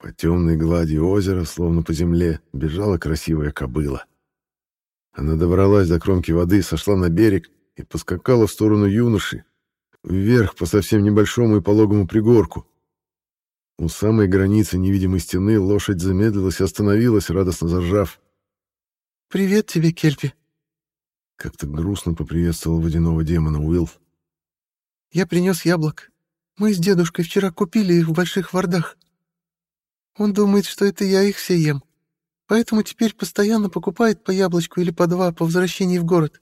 Speaker 1: По темной глади озера, словно по земле, бежала красивая кобыла. Она добралась до кромки воды, сошла на берег и поскакала в сторону юноши, вверх по совсем небольшому и пологому пригорку. У самой границы невидимой стены лошадь замедлилась и остановилась, радостно заржав.
Speaker 2: «Привет тебе, Кельпи!»
Speaker 1: Как-то грустно поприветствовал водяного демона Уилл.
Speaker 2: «Я принес яблок. Мы с дедушкой вчера купили их в больших вардах. Он думает, что это я их все ем, поэтому теперь постоянно покупает по яблочку или по два по возвращении в город.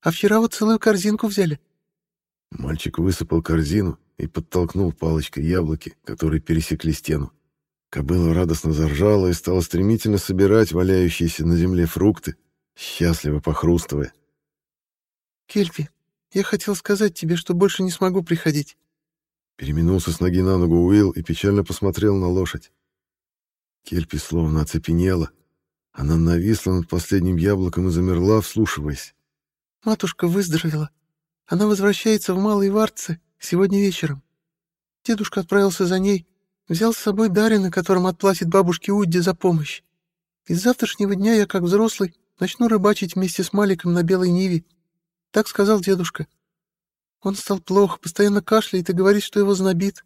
Speaker 2: А вчера вот целую корзинку взяли».
Speaker 1: Мальчик высыпал корзину и подтолкнул палочкой яблоки, которые пересекли стену. Кобыла радостно заржала и стала стремительно собирать валяющиеся на земле фрукты, счастливо похрустывая.
Speaker 2: «Кельпи, я хотел сказать тебе, что больше не смогу приходить».
Speaker 1: Переминулся с ноги на ногу Уилл и печально посмотрел на лошадь. Кельпи словно оцепенела. Она нависла над последним яблоком и замерла, вслушиваясь.
Speaker 2: «Матушка выздоровела. Она возвращается в Малые Варцы сегодня вечером. Дедушка отправился за ней, взял с собой Дарина, которым отплатит бабушке Удди за помощь. И с завтрашнего дня я, как взрослый, начну рыбачить вместе с Маликом на Белой Ниве. Так сказал дедушка. Он стал плохо, постоянно кашляет и говорит, что его знобит.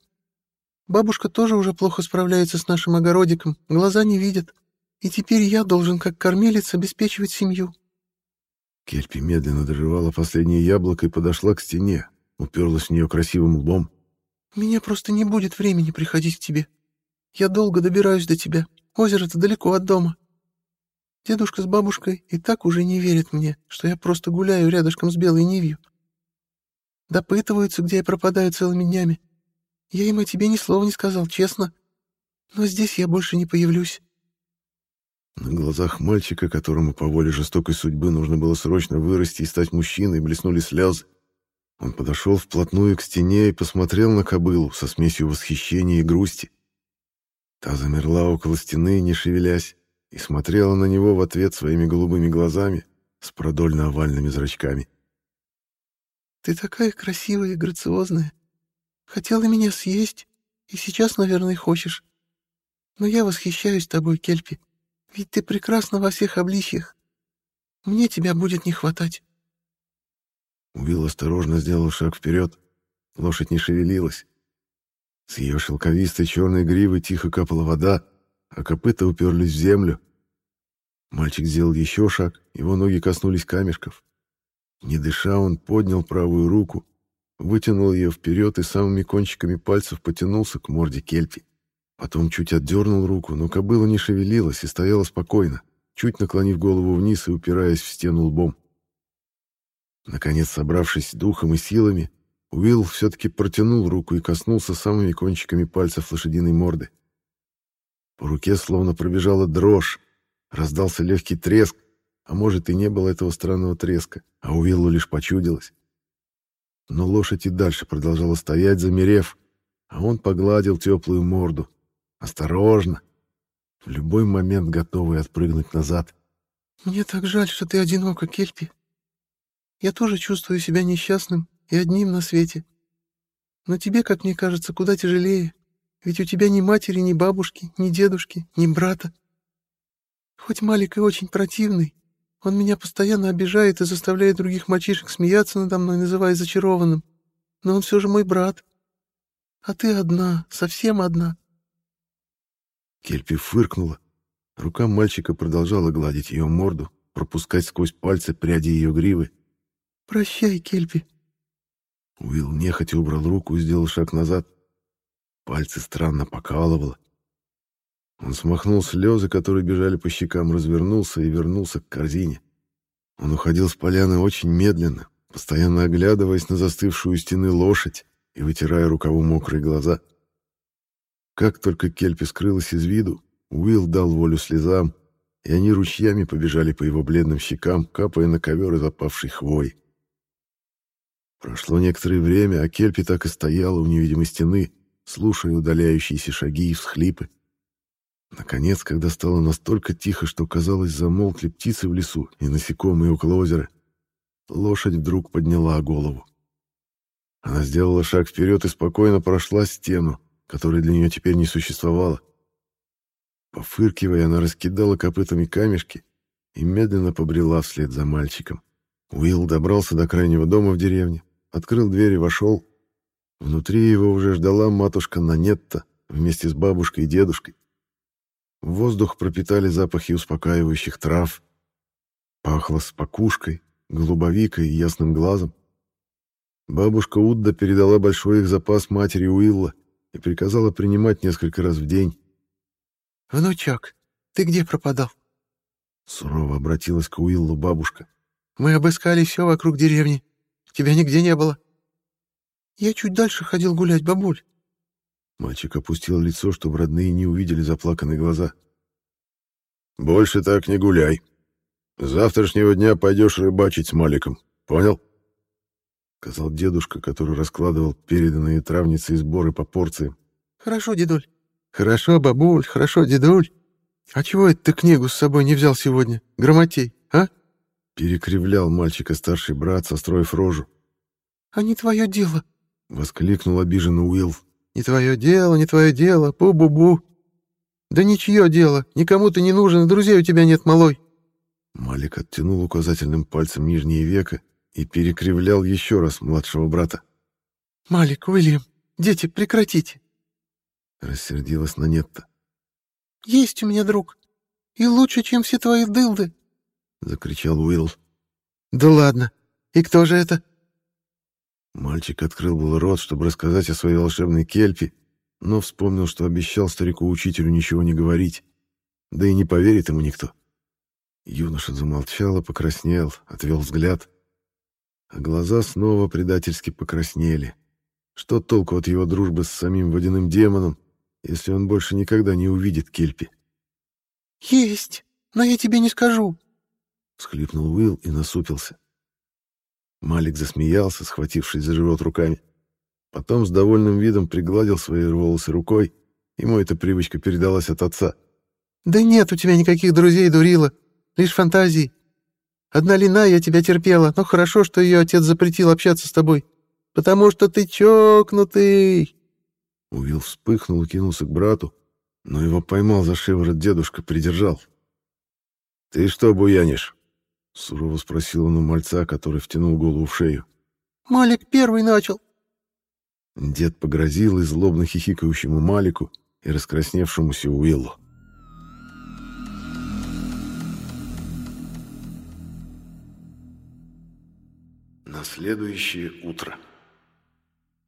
Speaker 2: Бабушка тоже уже плохо справляется с нашим огородиком, глаза не видят. И теперь я должен, как кормилец, обеспечивать семью.
Speaker 1: Кельпи медленно доживала последнее яблоко и подошла к стене, уперлась в нее красивым лбом.
Speaker 2: «У меня просто не будет времени приходить к тебе. Я долго добираюсь до тебя. Озеро-то далеко от дома. Дедушка с бабушкой и так уже не верят мне, что я просто гуляю рядышком с белой нивью. Допытываются, где я пропадаю целыми днями. Я им о тебе ни слова не сказал, честно. Но здесь я больше не появлюсь.
Speaker 1: На глазах мальчика, которому по воле жестокой судьбы нужно было срочно вырасти и стать мужчиной, блеснули слезы. Он подошел вплотную к стене и посмотрел на кобылу со смесью восхищения и грусти. Та замерла около стены, не шевелясь, и смотрела на него в ответ своими голубыми глазами с продольно-овальными зрачками.
Speaker 2: «Ты такая красивая и грациозная. Хотела меня съесть, и сейчас, наверное, хочешь. Но я восхищаюсь тобой, Кельпи. Ведь ты прекрасна во всех обличьях. Мне тебя будет не хватать.
Speaker 1: Уилл осторожно сделал шаг вперед. Лошадь не шевелилась. С ее шелковистой черной гривы тихо капала вода, а копыта уперлись в землю. Мальчик сделал еще шаг, его ноги коснулись камешков. Не дыша, он поднял правую руку, вытянул ее вперед и самыми кончиками пальцев потянулся к морде кельпи. Потом чуть отдернул руку, но кобыла не шевелилась и стояла спокойно, чуть наклонив голову вниз и упираясь в стену лбом. Наконец, собравшись духом и силами, Уилл все-таки протянул руку и коснулся самыми кончиками пальцев лошадиной морды. По руке словно пробежала дрожь, раздался легкий треск, а может и не было этого странного треска, а Уиллу лишь почудилось. Но лошадь и дальше продолжала стоять, замерев, а он погладил теплую морду, Осторожно. В любой момент готовый отпрыгнуть назад.
Speaker 2: «Мне так жаль, что ты одинока, Кельпи. Я тоже чувствую себя несчастным и одним на свете. Но тебе, как мне кажется, куда тяжелее, ведь у тебя ни матери, ни бабушки, ни дедушки, ни брата. Хоть Малик и очень противный, он меня постоянно обижает и заставляет других мальчишек смеяться надо мной, называя зачарованным. Но он все же мой брат. А ты одна, совсем одна.
Speaker 1: Кельпи фыркнула. Рука мальчика продолжала гладить ее морду, пропускать сквозь пальцы пряди ее гривы.
Speaker 2: «Прощай, Кельпи».
Speaker 1: Уилл нехотя убрал руку и сделал шаг назад. Пальцы странно покалывало. Он смахнул слезы, которые бежали по щекам, развернулся и вернулся к корзине. Он уходил с поляны очень медленно, постоянно оглядываясь на застывшую стены лошадь и вытирая рукавом мокрые глаза. Как только Кельпи скрылась из виду, Уилл дал волю слезам, и они ручьями побежали по его бледным щекам, капая на ковер из опавшей хвои. Прошло некоторое время, а Кельпи так и стояла у невидимой стены, слушая удаляющиеся шаги и всхлипы. Наконец, когда стало настолько тихо, что, казалось, замолкли птицы в лесу и насекомые около озера, лошадь вдруг подняла голову. Она сделала шаг вперед и спокойно прошла стену, которой для нее теперь не существовало. Пофыркивая, она раскидала копытами камешки и медленно побрела вслед за мальчиком. Уилл добрался до крайнего дома в деревне, открыл дверь и вошел. Внутри его уже ждала матушка Нанетта вместе с бабушкой и дедушкой. Воздух пропитали запахи успокаивающих трав. Пахло спокушкой, голубовикой и ясным глазом. Бабушка Удда передала большой их запас матери Уилла, и приказала принимать несколько раз в день.
Speaker 2: «Внучок, ты где пропадал?»
Speaker 1: Сурово обратилась к Уиллу бабушка.
Speaker 2: «Мы обыскали все вокруг деревни. Тебя нигде не было». «Я чуть дальше ходил гулять, бабуль».
Speaker 1: Мальчик опустил лицо, чтобы родные не увидели заплаканные глаза. «Больше так не гуляй. С завтрашнего дня пойдешь рыбачить с Маликом. Понял?» сказал дедушка, который раскладывал переданные травницы и сборы по порциям.
Speaker 2: «Хорошо, дедуль». «Хорошо, бабуль, хорошо, дедуль. А чего это ты книгу с собой не взял сегодня? Грамотей, а?»
Speaker 1: Перекривлял мальчика старший брат, состроив рожу.
Speaker 2: «А не твое дело!»
Speaker 1: — воскликнул обиженный Уилл.
Speaker 2: «Не твое дело, не твое дело, бу-бу-бу!» «Да ничье дело, никому ты не нужен, друзей у тебя нет, малой!»
Speaker 1: Малик оттянул указательным пальцем нижнее веко и перекривлял еще раз младшего брата.
Speaker 2: «Малик, Уильям, дети, прекратите!»
Speaker 1: Рассердилась на Нетта.
Speaker 2: «Есть у меня друг, и лучше, чем все твои дылды!»
Speaker 1: Закричал Уилл.
Speaker 2: «Да ладно! И кто же это?»
Speaker 1: Мальчик открыл был рот, чтобы рассказать о своей волшебной кельпе, но вспомнил, что обещал старику-учителю ничего не говорить. Да и не поверит ему никто. Юноша замолчал и покраснел, отвел взгляд. А глаза снова предательски покраснели. Что толку от его дружбы с самим водяным демоном, если он больше никогда не увидит Кельпи?
Speaker 2: «Есть, но я тебе не скажу», —
Speaker 1: всхлипнул Уилл и насупился. Малик засмеялся, схватившись за живот руками. Потом с довольным видом пригладил свои волосы рукой. Ему эта привычка передалась от отца.
Speaker 2: «Да нет у тебя никаких друзей, дурила. Лишь фантазии. Одна Лина я тебя терпела, но хорошо, что ее отец запретил общаться с тобой. Потому что ты чокнутый!»
Speaker 1: Уилл вспыхнул и кинулся к брату, но его поймал за шиворот дедушка, придержал. «Ты что буянишь?» — сурово спросил он у мальца, который втянул голову в шею.
Speaker 2: «Малик первый начал».
Speaker 1: Дед погрозил и злобно хихикающему Малику и раскрасневшемуся Уиллу. На следующее утро.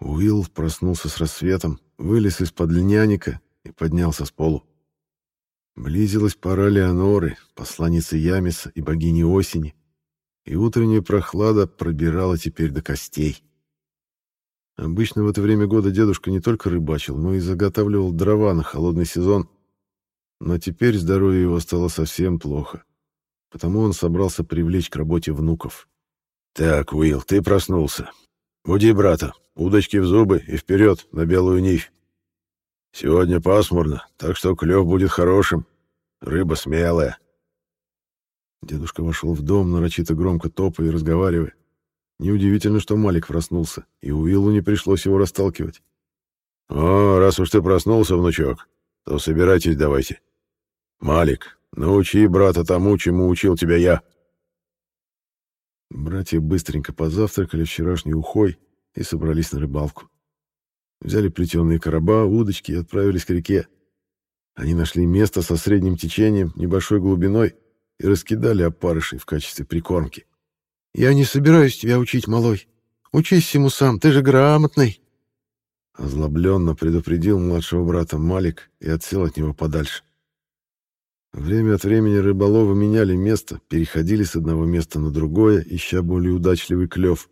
Speaker 1: Уилл проснулся с рассветом, вылез из-под льняника и поднялся с полу. Близилась пора Леоноры, посланницы Ямиса и богини осени, и утренняя прохлада пробирала теперь до костей. Обычно в это время года дедушка не только рыбачил, но и заготавливал дрова на холодный сезон. Но теперь здоровье его стало совсем плохо, потому он собрался привлечь к работе внуков. «Так, Уилл, ты проснулся. Буди брата, удочки в зубы и вперед на белую нивь. Сегодня пасмурно, так что клев будет хорошим. Рыба смелая». Дедушка вошел в дом, нарочито громко топая и разговаривая. Неудивительно, что Малик проснулся, и Уиллу не пришлось его расталкивать. «О, раз уж ты проснулся, внучок, то собирайтесь давайте. Малик, научи брата тому, чему учил тебя я». Братья быстренько позавтракали вчерашней ухой и собрались на рыбалку. Взяли плетеные короба, удочки и отправились к реке. Они нашли место со средним течением, небольшой глубиной и раскидали опарышей в качестве прикормки.
Speaker 2: «Я не собираюсь тебя учить, малой. Учись всему сам, ты же грамотный!»
Speaker 1: Озлобленно предупредил младшего брата Малик и отсел от него подальше. Время от времени рыболовы меняли место, переходили с одного места на другое, ища более удачливый клев.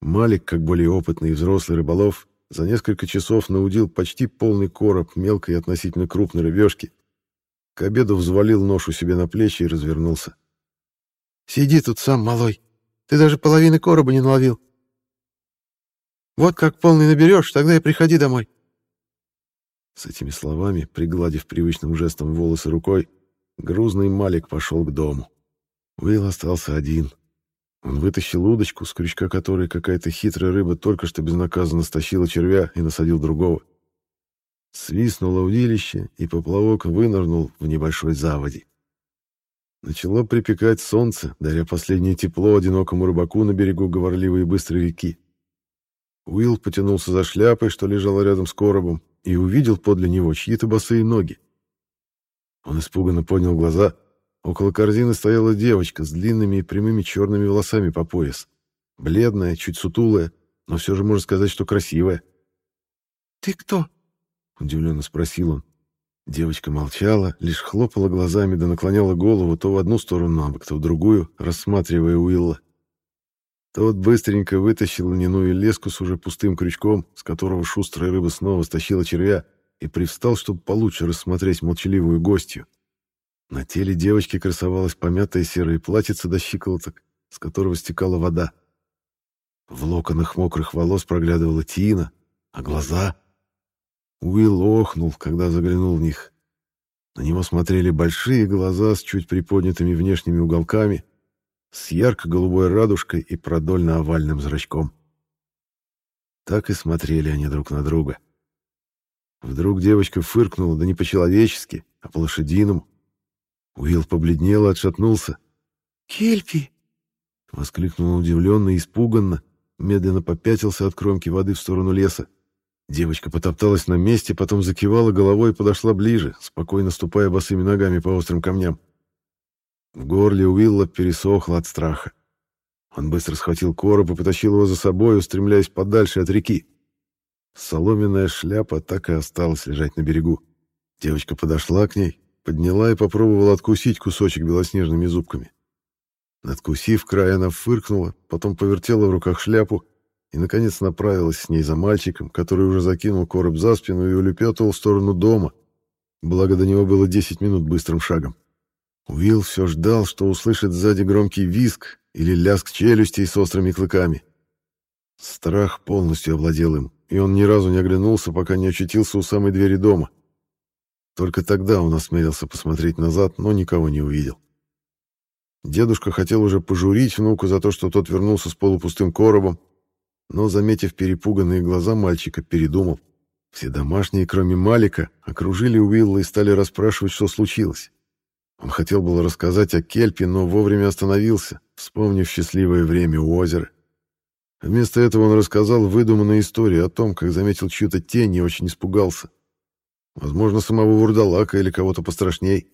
Speaker 1: Малик, как более опытный и взрослый рыболов, за несколько часов наудил почти полный короб мелкой и относительно крупной рыбешки. К обеду взвалил нож у себе на плечи и развернулся.
Speaker 2: «Сиди тут сам, малой. Ты даже половины короба не наловил. Вот как полный наберешь, тогда и приходи домой.
Speaker 1: С этими словами, пригладив привычным жестом волосы рукой, грузный Малик пошел к дому. Уилл остался один. Он вытащил удочку, с крючка которой какая-то хитрая рыба только что безнаказанно стащила червя и насадил другого. Свистнуло удилище, и поплавок вынырнул в небольшой заводе. Начало припекать солнце, даря последнее тепло одинокому рыбаку на берегу говорливой и быстрой реки. Уилл потянулся за шляпой, что лежала рядом с коробом, и увидел подле него чьи-то босые ноги. Он испуганно поднял глаза. Около корзины стояла девочка с длинными и прямыми черными волосами по пояс. Бледная, чуть сутулая, но все же можно сказать, что красивая.
Speaker 2: «Ты кто?»
Speaker 1: — удивленно спросил он. Девочка молчала, лишь хлопала глазами да наклоняла голову то в одну сторону бок, то в другую, рассматривая Уилла. Тот быстренько вытащил льняную леску с уже пустым крючком, с которого шустрая рыба снова стащила червя, и привстал, чтобы получше рассмотреть молчаливую гостью. На теле девочки красовалась помятая серая платьице до щиколоток, с которого стекала вода. В локонах мокрых волос проглядывала тина, а глаза... Уилл охнул, когда заглянул в них. На него смотрели большие глаза с чуть приподнятыми внешними уголками — с ярко-голубой радужкой и продольно-овальным зрачком. Так и смотрели они друг на друга. Вдруг девочка фыркнула, да не по-человечески, а по-лошадиному. Уилл побледнел и отшатнулся.
Speaker 2: «Кельпи!»
Speaker 1: — воскликнула удивленно и испуганно, медленно попятился от кромки воды в сторону леса. Девочка потопталась на месте, потом закивала головой и подошла ближе, спокойно ступая босыми ногами по острым камням. В горле Уилла пересохло от страха. Он быстро схватил короб и потащил его за собой, устремляясь подальше от реки. Соломенная шляпа так и осталась лежать на берегу. Девочка подошла к ней, подняла и попробовала откусить кусочек белоснежными зубками. Надкусив край, она фыркнула, потом повертела в руках шляпу и, наконец, направилась с ней за мальчиком, который уже закинул короб за спину и улепетывал в сторону дома, благо до него было 10 минут быстрым шагом. Уилл все ждал, что услышит сзади громкий визг или лязг челюстей с острыми клыками. Страх полностью овладел им, и он ни разу не оглянулся, пока не очутился у самой двери дома. Только тогда он осмелился посмотреть назад, но никого не увидел. Дедушка хотел уже пожурить внука за то, что тот вернулся с полупустым коробом, но, заметив перепуганные глаза мальчика, передумал. Все домашние, кроме Малика, окружили Уилла и стали расспрашивать, что случилось. Он хотел было рассказать о Кельпе, но вовремя остановился, вспомнив счастливое время у озера. Вместо этого он рассказал выдуманную историю о том, как заметил чью-то тень и очень испугался. Возможно, самого вурдалака или кого-то пострашней.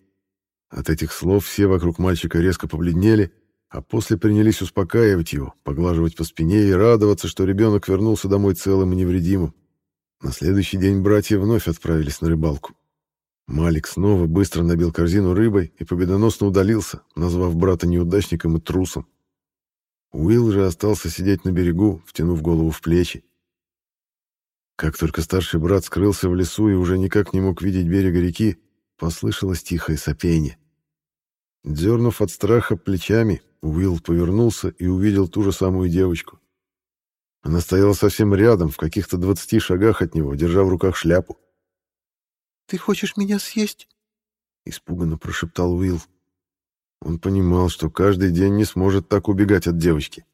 Speaker 1: От этих слов все вокруг мальчика резко побледнели, а после принялись успокаивать его, поглаживать по спине и радоваться, что ребенок вернулся домой целым и невредимым. На следующий день братья вновь отправились на рыбалку. Малик снова быстро набил корзину рыбой и победоносно удалился, назвав брата неудачником и трусом. Уилл же остался сидеть на берегу, втянув голову в плечи. Как только старший брат скрылся в лесу и уже никак не мог видеть берега реки, послышалось тихое сопение. Дернув от страха плечами, Уилл повернулся и увидел ту же самую девочку. Она стояла совсем рядом, в каких-то двадцати шагах от него, держа в руках шляпу.
Speaker 2: «Ты хочешь меня съесть?» — испуганно прошептал Уилл.
Speaker 1: Он понимал, что каждый день не сможет так убегать от девочки.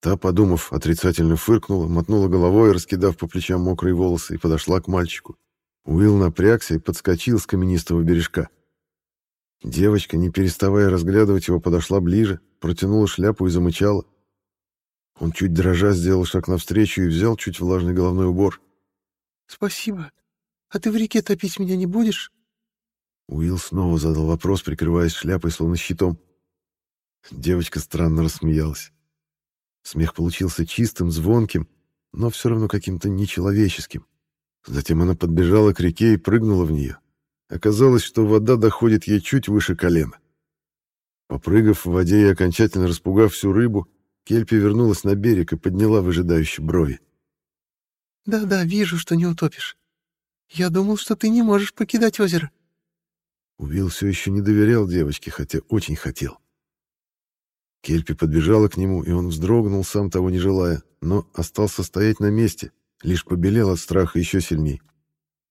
Speaker 1: Та, подумав, отрицательно фыркнула, мотнула головой, раскидав по плечам мокрые волосы, и подошла к мальчику. Уилл напрягся и подскочил с каменистого бережка. Девочка, не переставая разглядывать его, подошла ближе, протянула шляпу и замычала. Он чуть дрожа сделал шаг навстречу и взял чуть влажный головной убор.
Speaker 2: «Спасибо. А ты в реке топить меня не будешь?»
Speaker 1: Уилл снова задал вопрос, прикрываясь шляпой, словно щитом. Девочка странно рассмеялась. Смех получился чистым, звонким, но все равно каким-то нечеловеческим. Затем она подбежала к реке и прыгнула в нее. Оказалось, что вода доходит ей чуть выше колена. Попрыгав в воде и окончательно распугав всю рыбу, Кельпи вернулась на берег и подняла выжидающие брови.
Speaker 2: «Да-да, вижу, что не утопишь. Я думал, что ты не можешь покидать озеро».
Speaker 1: Уилл все еще не доверял девочке, хотя очень хотел. Кельпи подбежала к нему, и он вздрогнул, сам того не желая, но остался стоять на месте, лишь побелел от страха еще сильней.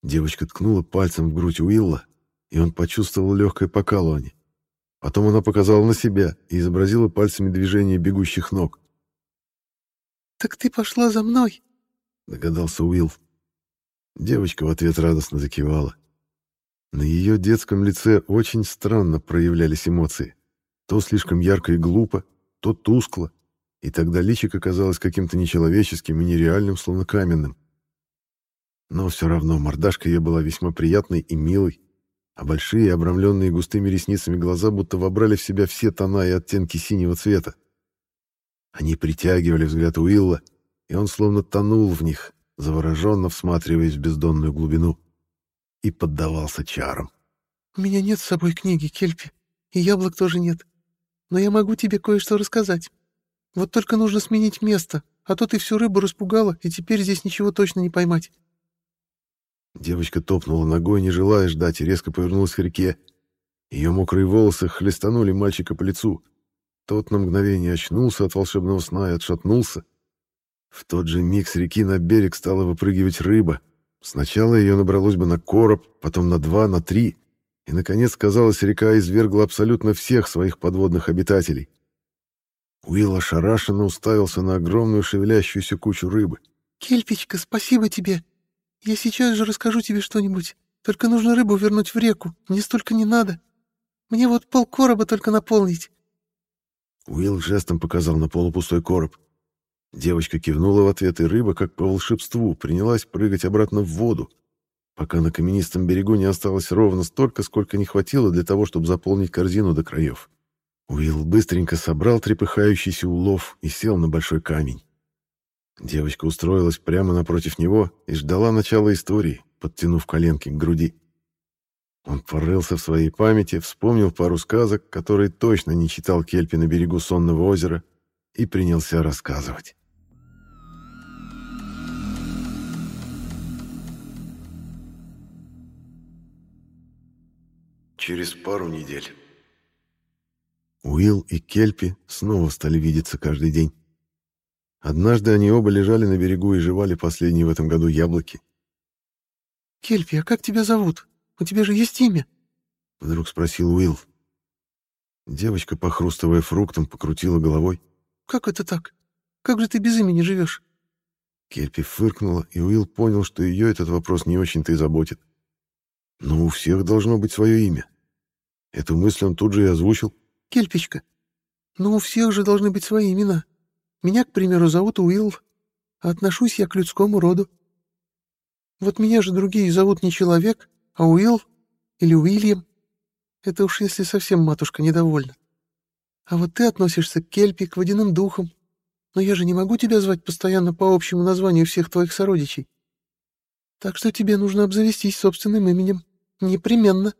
Speaker 1: Девочка ткнула пальцем в грудь Уилла, и он почувствовал легкое покалывание. Потом она показала на себя и изобразила пальцами движение бегущих ног.
Speaker 2: «Так ты пошла за мной?»
Speaker 1: — догадался Уилл. Девочка в ответ радостно закивала. На ее детском лице очень странно проявлялись эмоции. То слишком ярко и глупо, то тускло, и тогда личико казалось каким-то нечеловеческим и нереальным, словно каменным. Но все равно мордашка ее была весьма приятной и милой, а большие, обрамленные густыми ресницами глаза будто вобрали в себя все тона и оттенки синего цвета. Они притягивали взгляд Уилла, и он словно тонул в них, завороженно всматриваясь в бездонную глубину, и поддавался чарам.
Speaker 2: «У меня нет с собой книги, Кельпи, и яблок тоже нет но я могу тебе кое-что рассказать. Вот только нужно сменить место, а то ты всю рыбу распугала, и теперь здесь ничего точно не поймать».
Speaker 1: Девочка топнула ногой, не желая ждать, и резко повернулась к реке. Ее мокрые волосы хлестанули мальчика по лицу. Тот на мгновение очнулся от волшебного сна и отшатнулся. В тот же миг с реки на берег стала выпрыгивать рыба. Сначала ее набралось бы на короб, потом на два, на три — и, наконец, казалось, река извергла абсолютно всех своих подводных обитателей. Уилл ошарашенно уставился на огромную шевелящуюся кучу рыбы.
Speaker 2: «Кельпичка, спасибо тебе. Я сейчас же расскажу тебе что-нибудь. Только нужно рыбу вернуть в реку. Мне столько не надо. Мне вот полкороба только наполнить».
Speaker 1: Уилл жестом показал на полупустой короб. Девочка кивнула в ответ, и рыба, как по волшебству, принялась прыгать обратно в воду, пока на каменистом берегу не осталось ровно столько, сколько не хватило для того, чтобы заполнить корзину до краев. Уилл быстренько собрал трепыхающийся улов и сел на большой камень. Девочка устроилась прямо напротив него и ждала начала истории, подтянув коленки к груди. Он порылся в своей памяти, вспомнил пару сказок, которые точно не читал Кельпи на берегу сонного озера, и принялся рассказывать. Через пару недель. Уилл и Кельпи снова стали видеться каждый день. Однажды они оба лежали на берегу и жевали последние в этом году яблоки.
Speaker 2: «Кельпи, а как тебя зовут? У тебя же есть имя?»
Speaker 1: Вдруг спросил Уилл. Девочка, похрустывая фруктом, покрутила головой.
Speaker 2: «Как это так? Как же ты без имени живешь?»
Speaker 1: Кельпи фыркнула, и Уилл понял, что ее этот вопрос не очень-то и заботит. Но у всех должно быть свое имя. Эту мысль он тут же и озвучил.
Speaker 2: «Кельпичка, но у всех же должны быть свои имена. Меня, к примеру, зовут Уилл, а отношусь я к людскому роду. Вот меня же другие зовут не Человек, а Уилл или Уильям. Это уж если совсем матушка недовольна. А вот ты относишься к Кельпи, к водяным духам. Но я же не могу тебя звать постоянно по общему названию всех твоих сородичей. Так что тебе нужно обзавестись собственным именем. Непременно.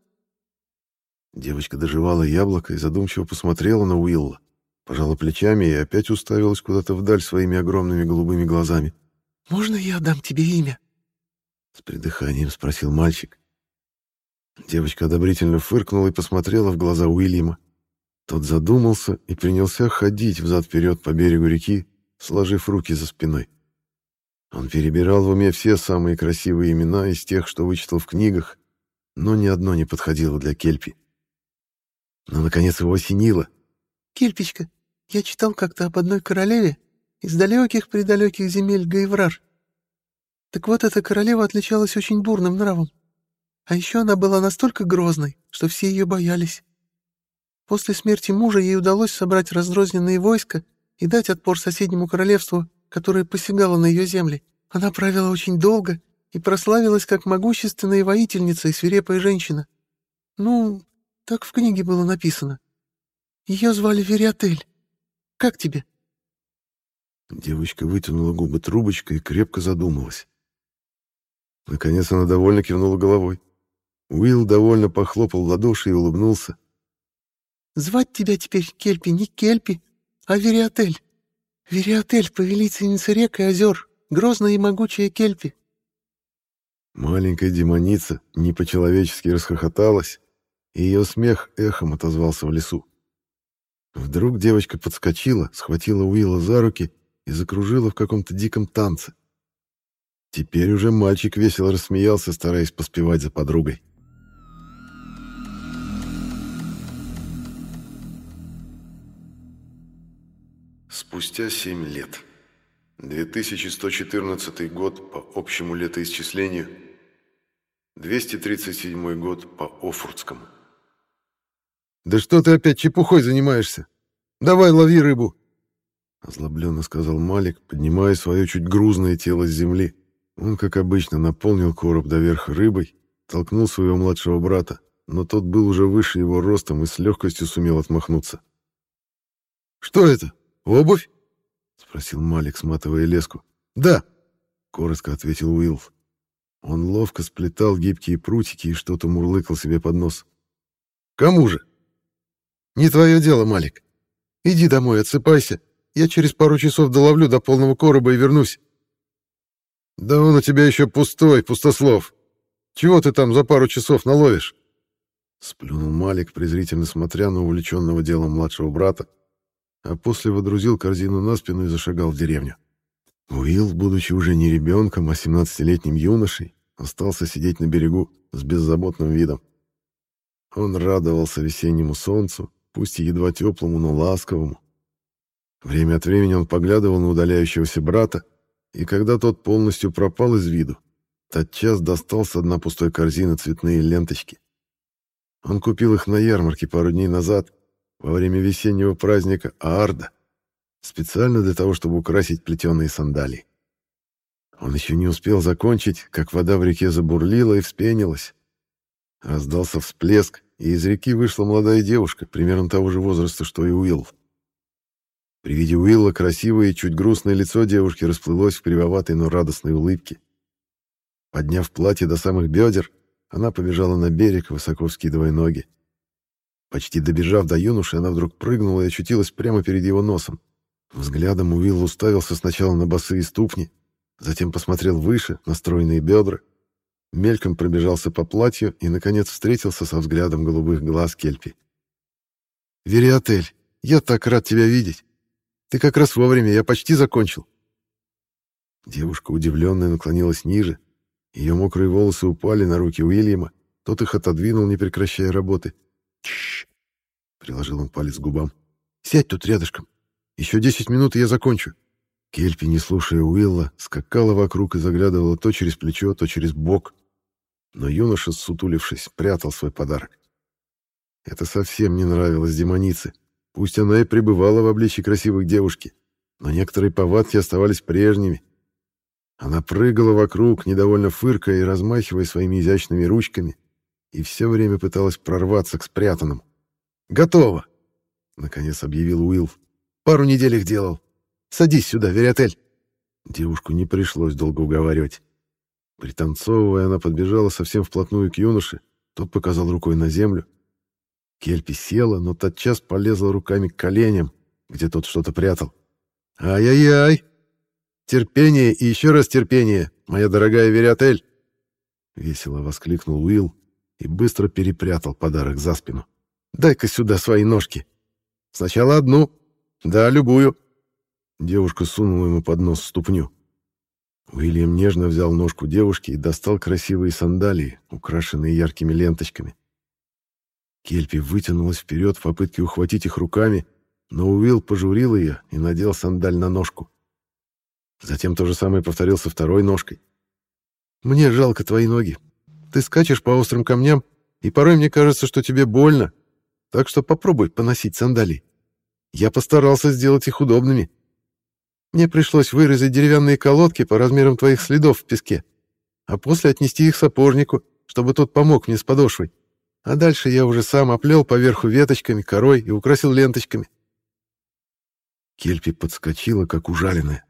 Speaker 1: Девочка доживала яблоко и задумчиво посмотрела на Уилла, пожала плечами и опять уставилась куда-то вдаль своими огромными голубыми глазами.
Speaker 2: «Можно я дам тебе имя?»
Speaker 1: С придыханием спросил мальчик. Девочка одобрительно фыркнула и посмотрела в глаза Уильяма. Тот задумался и принялся ходить взад-вперед по берегу реки, сложив руки за спиной. Он перебирал в уме все самые красивые имена из тех, что вычитал в книгах, но ни одно не подходило для Кельпи. Но, наконец, его осенило.
Speaker 2: «Кельпичка, я читал как-то об одной королеве из далеких-предалеких земель Гайврар. Так вот, эта королева отличалась очень бурным нравом. А еще она была настолько грозной, что все ее боялись. После смерти мужа ей удалось собрать разрозненные войска и дать отпор соседнему королевству, которое посягало на ее земли. Она правила очень долго и прославилась как могущественная воительница и свирепая женщина. Ну, так в книге было написано. Ее звали Вериотель. Как тебе?»
Speaker 1: Девочка вытянула губы трубочкой и крепко задумалась. Наконец она довольно кивнула головой. Уилл довольно похлопал в ладоши и улыбнулся.
Speaker 2: «Звать тебя теперь Кельпи не Кельпи, а Вериотель. Вериотель, повелительница рек и озер, грозная и могучая Кельпи.
Speaker 1: Маленькая демоница не по-человечески расхохоталась, ее смех эхом отозвался в лесу. Вдруг девочка подскочила, схватила Уилла за руки и закружила в каком-то диком танце. Теперь уже мальчик весело рассмеялся, стараясь поспевать за подругой. Спустя семь лет. 2114 год по общему летоисчислению, 237 год по Офуртскому. «Да что ты опять чепухой занимаешься? Давай лови рыбу!» Озлобленно сказал Малик, поднимая свое чуть грузное тело с земли. Он, как обычно, наполнил короб доверх рыбой, толкнул своего младшего брата, но тот был уже выше его ростом и с легкостью сумел отмахнуться. «Что это? Обувь?» — спросил Малик, сматывая леску. «Да», — коротко ответил Уилл. Он ловко сплетал гибкие прутики и что-то мурлыкал себе под нос. «Кому же?» «Не твое дело, Малик. Иди домой, отсыпайся. Я через пару часов доловлю до полного короба и вернусь». «Да он у тебя еще пустой, пустослов. Чего ты там за пару часов наловишь?» Сплюнул Малик, презрительно смотря на увлеченного делом младшего брата, а после водрузил корзину на спину и зашагал в деревню. Уилл, будучи уже не ребенком, а 17-летним юношей, остался сидеть на берегу с беззаботным видом. Он радовался весеннему солнцу, пусть и едва теплому, но ласковому. Время от времени он поглядывал на удаляющегося брата, и когда тот полностью пропал из виду, тотчас достал с дна пустой корзины цветные ленточки. Он купил их на ярмарке пару дней назад во время весеннего праздника Аарда, специально для того, чтобы украсить плетеные сандалии. Он еще не успел закончить, как вода в реке забурлила и вспенилась. Раздался всплеск, и из реки вышла молодая девушка, примерно того же возраста, что и Уилл. При виде Уилла красивое и чуть грустное лицо девушки расплылось в кривоватой, но радостной улыбке. Подняв платье до самых бедер, она побежала на берег, высоко вскидывая ноги. Почти добежав до юноши, она вдруг прыгнула и очутилась прямо перед его носом. Взглядом Уилл уставился сначала на босые ступни, затем посмотрел выше, на стройные бедра, мельком пробежался по платью и, наконец, встретился со взглядом голубых глаз Кельпи. «Вериотель, я так рад тебя видеть! Ты как раз вовремя, я почти закончил!» Девушка, удивленная, наклонилась ниже. Ее мокрые волосы упали на руки Уильяма, тот их отодвинул, не прекращая работы. «Тш!» — приложил он палец к губам. «Сядь тут рядышком. Еще десять минут, и я закончу». Кельпи, не слушая Уилла, скакала вокруг и заглядывала то через плечо, то через бок. Но юноша, сутулившись, прятал свой подарок. Это совсем не нравилось демонице. Пусть она и пребывала в обличии красивой девушки, но некоторые повадки оставались прежними. Она прыгала вокруг, недовольно фыркая и размахивая своими изящными ручками, и все время пыталась прорваться к спрятанному. «Готово!» — наконец объявил Уилл. «Пару недель их делал. Садись сюда, Вериотель!» Девушку не пришлось долго уговаривать. Пританцовывая, она подбежала совсем вплотную к юноше, тот показал рукой на землю. Кельпи села, но тотчас полезла руками к коленям, где тот что-то прятал. «Ай-яй-яй! Терпение и еще раз терпение, моя дорогая Вериотель!» Весело воскликнул Уилл и быстро перепрятал подарок за спину. «Дай-ка сюда свои ножки. Сначала одну. Да, любую». Девушка сунула ему под нос ступню. Уильям нежно взял ножку девушки и достал красивые сандалии, украшенные яркими ленточками. Кельпи вытянулась вперед в попытке ухватить их руками, но Уилл пожурил ее и надел сандаль на ножку. Затем то же самое повторил со второй ножкой. «Мне жалко твои ноги. Ты скачешь по острым камням, и порой мне кажется, что тебе больно, так что попробуй поносить сандалии. Я постарался сделать их удобными». Мне пришлось вырезать деревянные колодки по размерам твоих следов в песке, а после отнести их сапожнику, чтобы тот помог мне с подошвой. А дальше я уже сам оплел поверху веточками, корой и украсил ленточками. Кельпи подскочила, как ужаленная.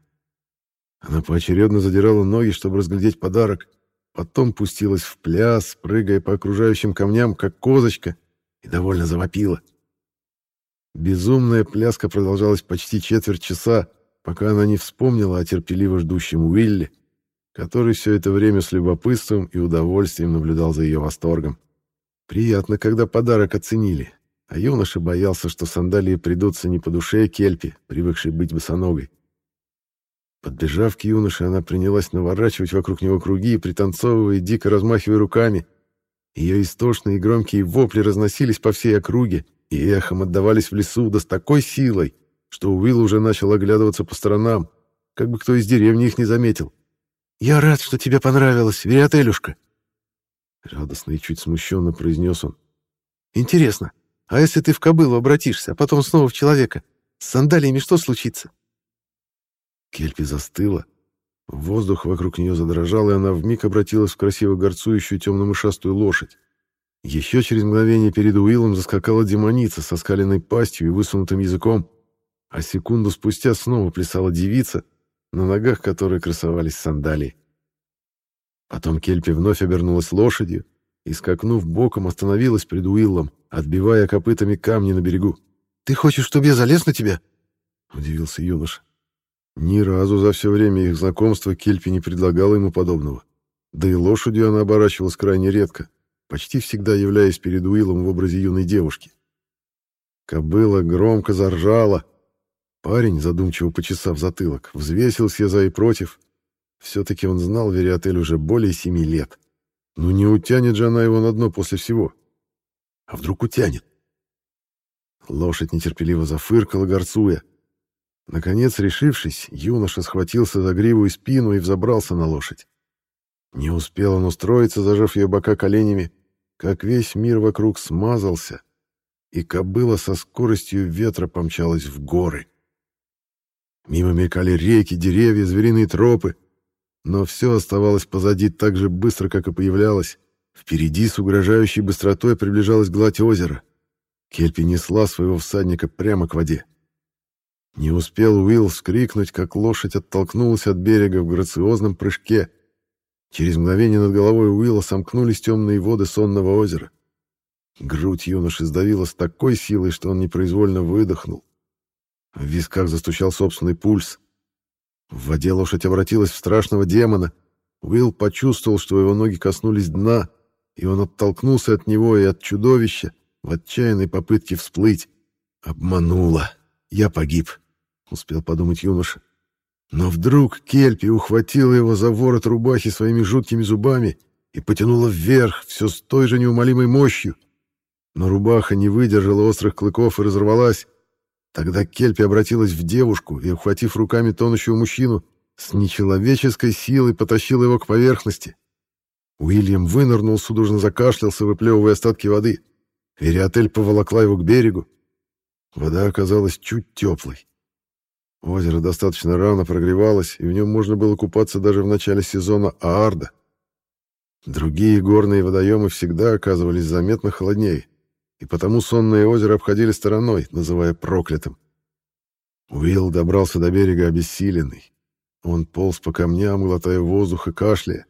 Speaker 1: Она поочередно задирала ноги, чтобы разглядеть подарок, потом пустилась в пляс, прыгая по окружающим камням, как козочка, и довольно завопила. Безумная пляска продолжалась почти четверть часа, пока она не вспомнила о терпеливо ждущем Уилле, который все это время с любопытством и удовольствием наблюдал за ее восторгом. Приятно, когда подарок оценили, а юноша боялся, что сандалии придутся не по душе Кельпи, привыкшей быть босоногой. Подбежав к юноше, она принялась наворачивать вокруг него круги, пританцовывая, дико размахивая руками. Ее истошные и громкие вопли разносились по всей округе и эхом отдавались в лесу, да с такой силой, что Уилл уже начал оглядываться по сторонам, как бы кто из деревни их не заметил. «Я рад, что тебе понравилось, Вериотелюшка!» Радостно и чуть смущенно произнес он. «Интересно, а если ты в кобылу обратишься, а потом снова в человека, с сандалиями что случится?» Кельпи застыла. Воздух вокруг нее задрожал, и она вмиг обратилась в красиво горцующую темно-мышастую лошадь. Еще через мгновение перед Уиллом заскакала демоница со скаленной пастью и высунутым языком а секунду спустя снова плясала девица, на ногах которой красовались сандалии. Потом Кельпи вновь обернулась лошадью и, скакнув боком, остановилась пред Уиллом, отбивая копытами камни на берегу. «Ты хочешь, чтобы я залез на тебя?» — удивился юноша. Ни разу за все время их знакомства Кельпи не предлагала ему подобного. Да и лошадью она оборачивалась крайне редко, почти всегда являясь перед Уиллом в образе юной девушки. Кобыла громко заржала, Парень, задумчиво почесав затылок, взвесил все за и против. Все-таки он знал Вериотель уже более семи лет. Ну не утянет же она его на дно после всего. А вдруг утянет? Лошадь нетерпеливо зафыркала, горцуя. Наконец, решившись, юноша схватился за гриву и спину и взобрался на лошадь. Не успел он устроиться, зажав ее бока коленями, как весь мир вокруг смазался, и кобыла со скоростью ветра помчалась в горы. Мимо мелькали реки, деревья, звериные тропы. Но все оставалось позади так же быстро, как и появлялось. Впереди с угрожающей быстротой приближалась гладь озера. Кельпи несла своего всадника прямо к воде. Не успел Уилл вскрикнуть, как лошадь оттолкнулась от берега в грациозном прыжке. Через мгновение над головой Уилла сомкнулись темные воды сонного озера. Грудь юноши сдавила с такой силой, что он непроизвольно выдохнул. В висках застучал собственный пульс. В воде лошадь обратилась в страшного демона. Уилл почувствовал, что его ноги коснулись дна, и он оттолкнулся от него и от чудовища в отчаянной попытке всплыть. Обманула. Я погиб, успел подумать юноша. Но вдруг Кельпи ухватила его за ворот рубахи своими жуткими зубами и потянула вверх все с той же неумолимой мощью. Но рубаха не выдержала острых клыков и разорвалась. Тогда Кельпи обратилась в девушку и, ухватив руками тонущего мужчину, с нечеловеческой силой потащила его к поверхности. Уильям вынырнул, судорожно закашлялся, выплевывая остатки воды. Вериотель поволокла его к берегу. Вода оказалась чуть теплой. Озеро достаточно рано прогревалось, и в нем можно было купаться даже в начале сезона Аарда. Другие горные водоемы всегда оказывались заметно холоднее, и потому сонное озеро обходили стороной, называя проклятым. Уилл добрался до берега обессиленный. Он полз по камням, глотая воздух и кашляя.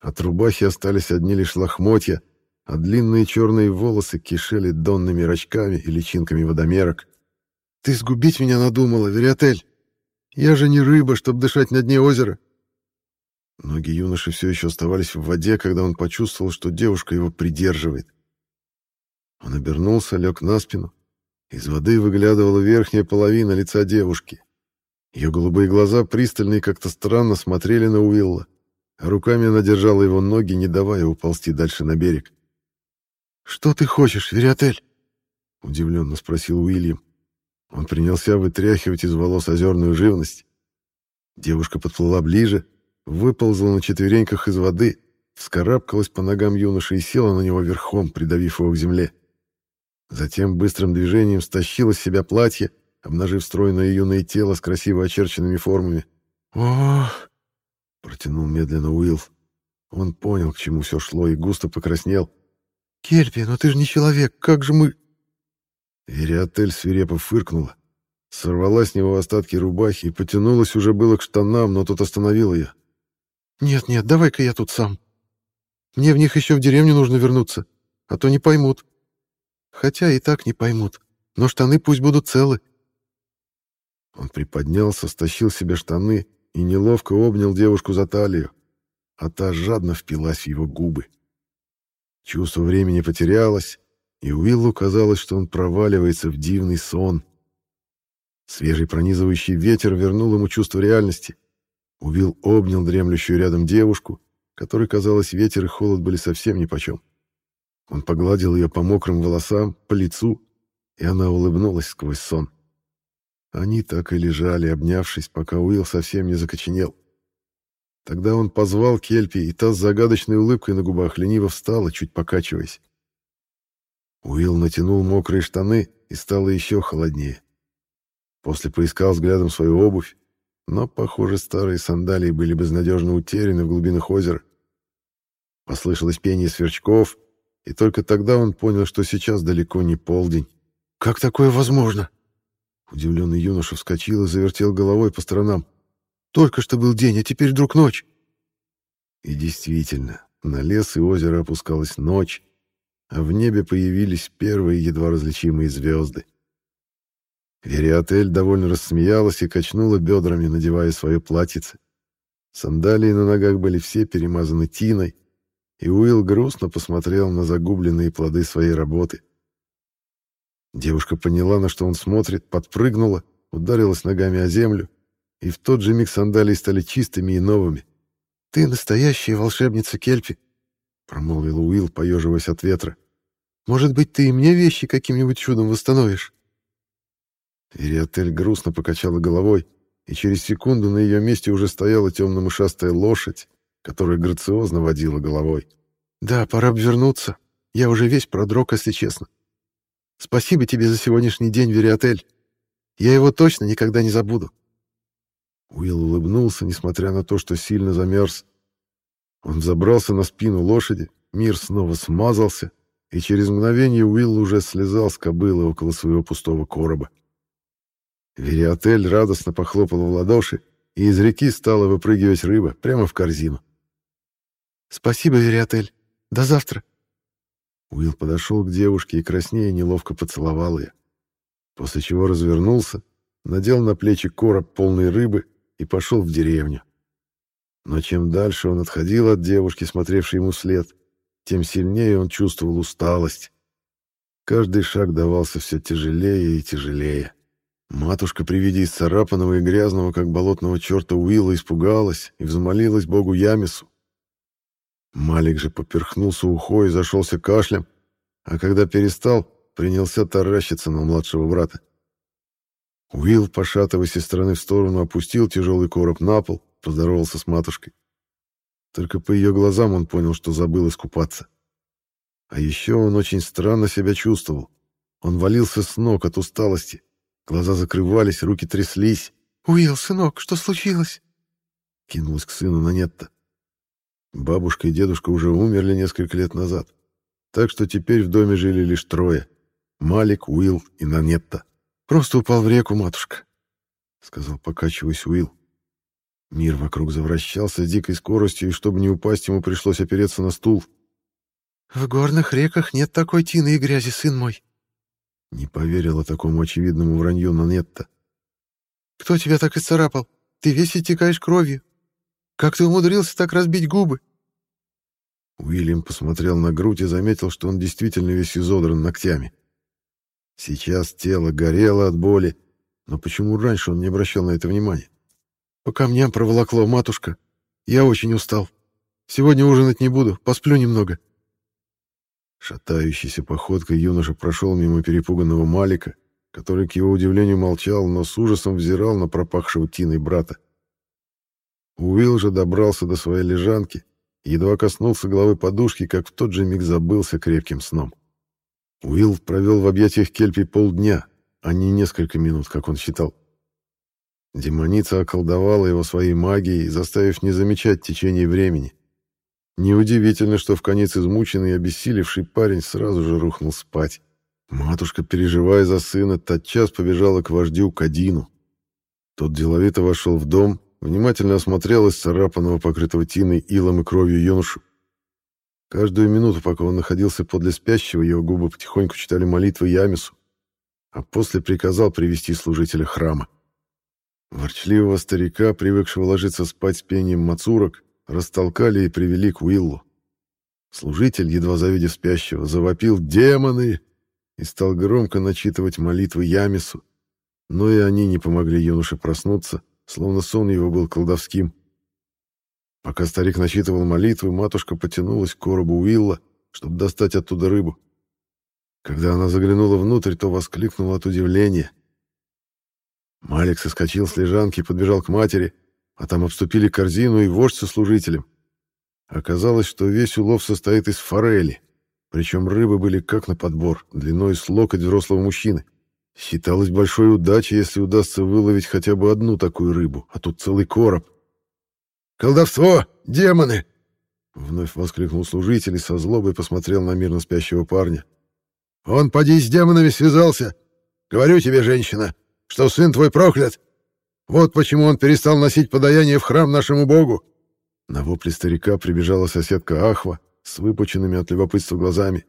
Speaker 1: От рубахи остались одни лишь лохмотья — а длинные черные волосы кишели донными рачками и личинками водомерок. «Ты сгубить меня надумала, Вериотель! Я же не рыба, чтобы дышать на дне озера!» Ноги юноши все еще оставались в воде, когда он почувствовал, что девушка его придерживает. Он обернулся, лег на спину. Из воды выглядывала верхняя половина лица девушки. Ее голубые глаза пристально и как-то странно смотрели на Уилла, а руками она держала его ноги, не давая уползти дальше на берег. «Что ты хочешь, Вериотель?» — удивленно спросил Уильям. Он принялся вытряхивать из волос озерную живность. Девушка подплыла ближе, выползла на четвереньках из воды, вскарабкалась по ногам юноши и села на него верхом, придавив его к земле. Затем быстрым движением стащила с себя платье, обнажив стройное юное тело с красиво очерченными формами. «Ох!» — протянул медленно Уилл. Он понял, к чему все шло, и густо покраснел. «Кельпи, но ты же не человек, как же мы...» Вериотель свирепо фыркнула, сорвала с него остатки рубахи и потянулась уже было к штанам, но тот остановил ее. «Нет-нет, давай-ка я тут сам. Мне в них еще в деревню нужно вернуться, а то не поймут. Хотя и так не поймут, но штаны пусть будут целы». Он приподнялся, стащил себе штаны и неловко обнял девушку за талию, а та жадно впилась в его губы. Чувство времени потерялось, и Уиллу казалось, что он проваливается в дивный сон. Свежий пронизывающий ветер вернул ему чувство реальности. Уилл обнял дремлющую рядом девушку, которой, казалось, ветер и холод были совсем нипочем. Он погладил ее по мокрым волосам, по лицу, и она улыбнулась сквозь сон. Они так и лежали, обнявшись, пока Уилл совсем не закоченел. Тогда он позвал Кельпи, и та с загадочной улыбкой на губах лениво встала, чуть покачиваясь. Уилл натянул мокрые штаны, и стало еще холоднее. После поискал взглядом свою обувь, но, похоже, старые сандалии были безнадежно утеряны в глубинах озера. Послышалось пение сверчков, и только тогда он понял, что сейчас далеко не полдень. «Как такое возможно?» Удивленный юноша вскочил и завертел головой по сторонам. Только что был день, а теперь вдруг ночь. И действительно, на лес и озеро опускалась ночь, а в небе появились первые едва различимые звезды. Вериотель довольно рассмеялась и качнула бедрами, надевая свое платьице. Сандалии на ногах были все перемазаны тиной, и Уилл грустно посмотрел на загубленные плоды своей работы. Девушка поняла, на что он смотрит, подпрыгнула, ударилась ногами о землю и в тот же миг сандалии стали чистыми и новыми. «Ты настоящая волшебница Кельпи», — промолвил Уилл, поеживаясь от ветра. «Может быть, ты и мне вещи каким-нибудь чудом восстановишь?» Ириотель грустно покачала головой, и через секунду на ее месте уже стояла темно-мышастая лошадь, которая грациозно водила головой. «Да, пора обвернуться. Я уже весь продрог, если честно. Спасибо тебе за сегодняшний день, Вериотель. Я его точно никогда не забуду». Уилл улыбнулся, несмотря на то, что сильно замерз. Он забрался на спину лошади, мир снова смазался, и через мгновение Уилл уже слезал с кобылы около своего пустого короба. Вериотель радостно похлопал в ладоши, и из реки стала выпрыгивать рыба прямо в корзину.
Speaker 2: «Спасибо, Вериотель. До завтра».
Speaker 1: Уилл подошел к девушке и краснея неловко поцеловал ее. После чего развернулся, надел на плечи короб полной рыбы и пошел в деревню. Но чем дальше он отходил от девушки, смотревшей ему вслед, тем сильнее он чувствовал усталость. Каждый шаг давался все тяжелее и тяжелее. Матушка при виде исцарапанного и грязного, как болотного черта Уилла, испугалась и взмолилась богу Ямису. Малик же поперхнулся ухой и зашелся кашлем, а когда перестал, принялся таращиться на младшего брата. Уилл, пошатываясь из стороны в сторону, опустил тяжелый короб на пол, поздоровался с матушкой. Только по ее глазам он понял, что забыл искупаться. А еще он очень странно себя чувствовал. Он валился с ног от усталости. Глаза закрывались, руки тряслись.
Speaker 2: «Уилл, сынок, что случилось?»
Speaker 1: Кинулась к сыну Нанетта. Бабушка и дедушка уже умерли несколько лет назад, так что теперь в доме жили лишь трое — Малик, Уилл и Нанетта.
Speaker 2: «Просто упал в реку, матушка», —
Speaker 1: сказал, покачиваясь Уилл. Мир вокруг завращался с дикой скоростью, и чтобы не упасть, ему пришлось опереться на стул.
Speaker 2: «В горных реках нет такой тины и грязи, сын мой», —
Speaker 1: не поверила такому очевидному вранью Нанетта.
Speaker 2: «Кто тебя так исцарапал? Ты весь истекаешь кровью. Как ты умудрился так разбить губы?»
Speaker 1: Уильям посмотрел на грудь и заметил, что он действительно весь изодран ногтями. Сейчас тело горело от боли, но почему раньше он не обращал на это внимания?
Speaker 2: «По камням проволокло, матушка. Я очень устал. Сегодня ужинать не буду, посплю немного».
Speaker 1: Шатающейся походкой юноша прошел мимо перепуганного Малика, который, к его удивлению, молчал, но с ужасом взирал на пропахшего тиной брата. Уилл же добрался до своей лежанки едва коснулся головы подушки, как в тот же миг забылся крепким сном. Уилл провел в объятиях Кельпи полдня, а не несколько минут, как он считал. Демоница околдовала его своей магией, заставив не замечать течение времени. Неудивительно, что в конец измученный и обессилевший парень сразу же рухнул спать. Матушка, переживая за сына, тотчас побежала к вождю Кадину. Тот деловито вошел в дом внимательно осмотрел исцарапанного, покрытого тиной, илом и кровью юношу. Каждую минуту, пока он находился подле спящего, его губы потихоньку читали молитвы Ямису, а после приказал привести служителя храма. Ворчливого старика, привыкшего ложиться спать с пением мацурок, растолкали и привели к Уиллу. Служитель, едва завидев спящего, завопил «Демоны!» и стал громко начитывать молитвы Ямису, но и они не помогли юноше проснуться, словно сон его был колдовским. Пока старик начитывал молитвы, матушка потянулась к коробу Уилла, чтобы достать оттуда рыбу. Когда она заглянула внутрь, то воскликнула от удивления. Малик соскочил с лежанки и подбежал к матери, а там обступили корзину и вождь со служителем. Оказалось, что весь улов состоит из форели, причем рыбы были как на подбор, длиной с локоть взрослого мужчины. Считалось большой удачей, если удастся выловить хотя бы одну такую рыбу, а тут целый короб. «Колдовство! Демоны!» Вновь воскликнул служитель и со злобой посмотрел на мирно спящего парня. «Он, поди, с демонами связался! Говорю тебе, женщина, что сын твой проклят! Вот почему он перестал носить подаяние в храм нашему богу!» На вопли старика прибежала соседка Ахва с выпученными от любопытства глазами.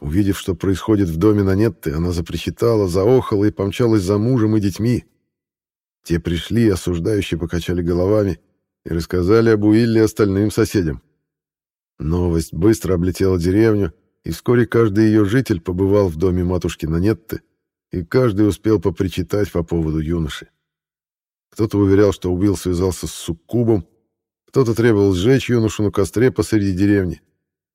Speaker 1: Увидев, что происходит в доме Нанетты, она запричитала, заохала и помчалась за мужем и детьми. Те пришли, осуждающие покачали головами и рассказали об Уилле остальным соседям. Новость быстро облетела деревню, и вскоре каждый ее житель побывал в доме матушки Нанетты, и каждый успел попричитать по поводу юноши. Кто-то уверял, что Уилл связался с суккубом, кто-то требовал сжечь юношу на костре посреди деревни,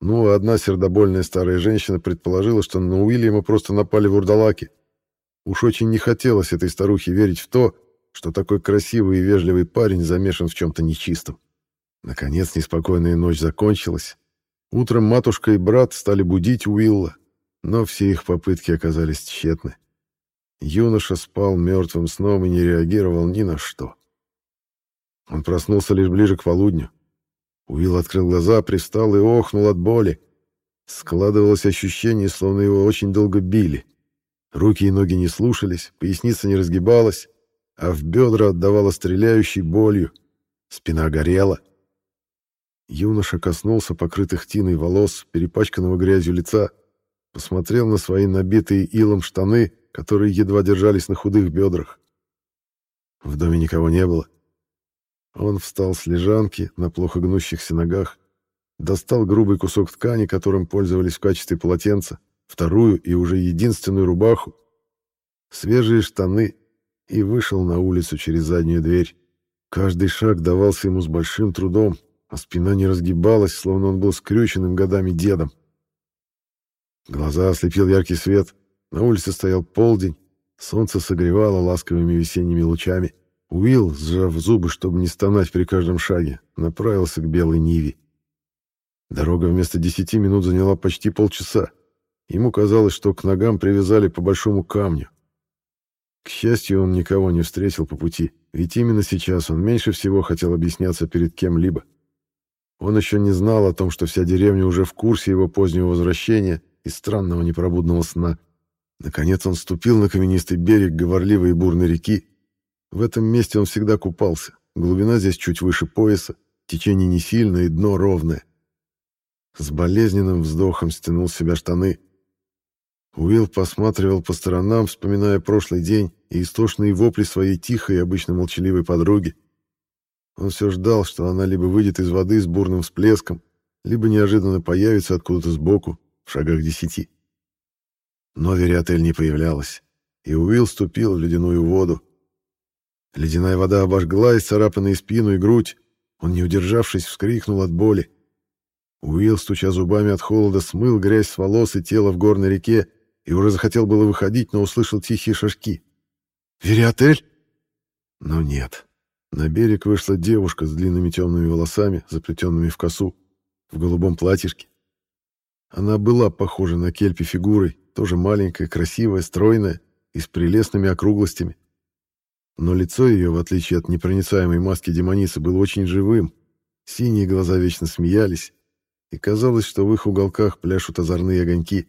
Speaker 1: ну, одна сердобольная старая женщина предположила, что на Уильяма просто напали вурдалаки. Уж очень не хотелось этой старухе верить в то, что такой красивый и вежливый парень замешан в чем-то нечистом. Наконец, неспокойная ночь закончилась. Утром матушка и брат стали будить Уилла, но все их попытки оказались тщетны. Юноша спал мертвым сном и не реагировал ни на что. Он проснулся лишь ближе к полудню. Уилл открыл глаза, пристал и охнул от боли. Складывалось ощущение, словно его очень долго били. Руки и ноги не слушались, поясница не разгибалась, а в бедра отдавала стреляющей болью. Спина горела. Юноша коснулся покрытых тиной волос, перепачканного грязью лица, посмотрел на свои набитые илом штаны, которые едва держались на худых бедрах. В доме никого не было. Он встал с лежанки на плохо гнущихся ногах, достал грубый кусок ткани, которым пользовались в качестве полотенца, вторую и уже единственную рубаху, свежие штаны и вышел на улицу через заднюю дверь. Каждый шаг давался ему с большим трудом, а спина не разгибалась, словно он был скрюченным годами дедом. Глаза ослепил яркий свет, на улице стоял полдень, солнце согревало ласковыми весенними лучами. Уилл, сжав зубы, чтобы не стонать при каждом шаге, направился к белой Ниве. Дорога вместо десяти минут заняла почти полчаса. Ему казалось, что к ногам привязали по большому камню. К счастью, он никого не встретил по пути, ведь именно сейчас он меньше всего хотел объясняться перед кем-либо. Он еще не знал о том, что вся деревня уже в курсе его позднего возвращения и странного непробудного сна. Наконец он ступил на каменистый берег говорливой и бурной реки. В этом месте он всегда купался. Глубина здесь чуть выше пояса, течение не сильное и дно ровное. С болезненным вздохом стянул с себя штаны. Уилл посматривал по сторонам, вспоминая прошлый день и истошные вопли своей тихой и обычно молчаливой подруги. Он все ждал, что она либо выйдет из воды с бурным всплеском, либо неожиданно появится откуда-то сбоку, в шагах десяти. Но Вериотель не появлялась, и Уилл ступил в ледяную воду. Ледяная вода обожгла исцарапанные спину и грудь. Он, не удержавшись, вскрикнул от боли. Уилл, стуча зубами от холода, смыл грязь с волос и тела в горной реке и уже захотел было выходить, но услышал тихие шажки. «Вериотель?» Но нет. На берег вышла девушка с длинными темными волосами, заплетенными в косу, в голубом платьишке. Она была похожа на кельпи фигурой, тоже маленькая, красивая, стройная и с прелестными округлостями. Но лицо ее, в отличие от непроницаемой маски демоницы, было очень живым. Синие глаза вечно смеялись, и казалось, что в их уголках пляшут озорные огоньки.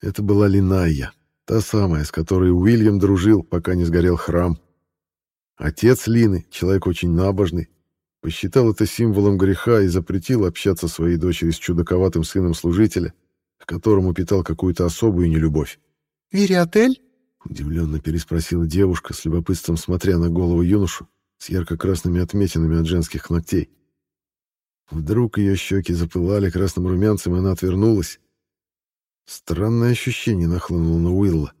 Speaker 1: Это была Линая, та самая, с которой Уильям дружил, пока не сгорел храм. Отец Лины, человек очень набожный, посчитал это символом греха и запретил общаться своей дочери с чудаковатым сыном служителя, к которому питал какую-то особую нелюбовь.
Speaker 2: «Вириотель?»
Speaker 1: — удивленно переспросила девушка, с любопытством смотря на голову юношу с ярко-красными отметинами от женских ногтей. Вдруг ее щеки запылали красным румянцем, и она отвернулась. Странное ощущение нахлынуло на Уилла.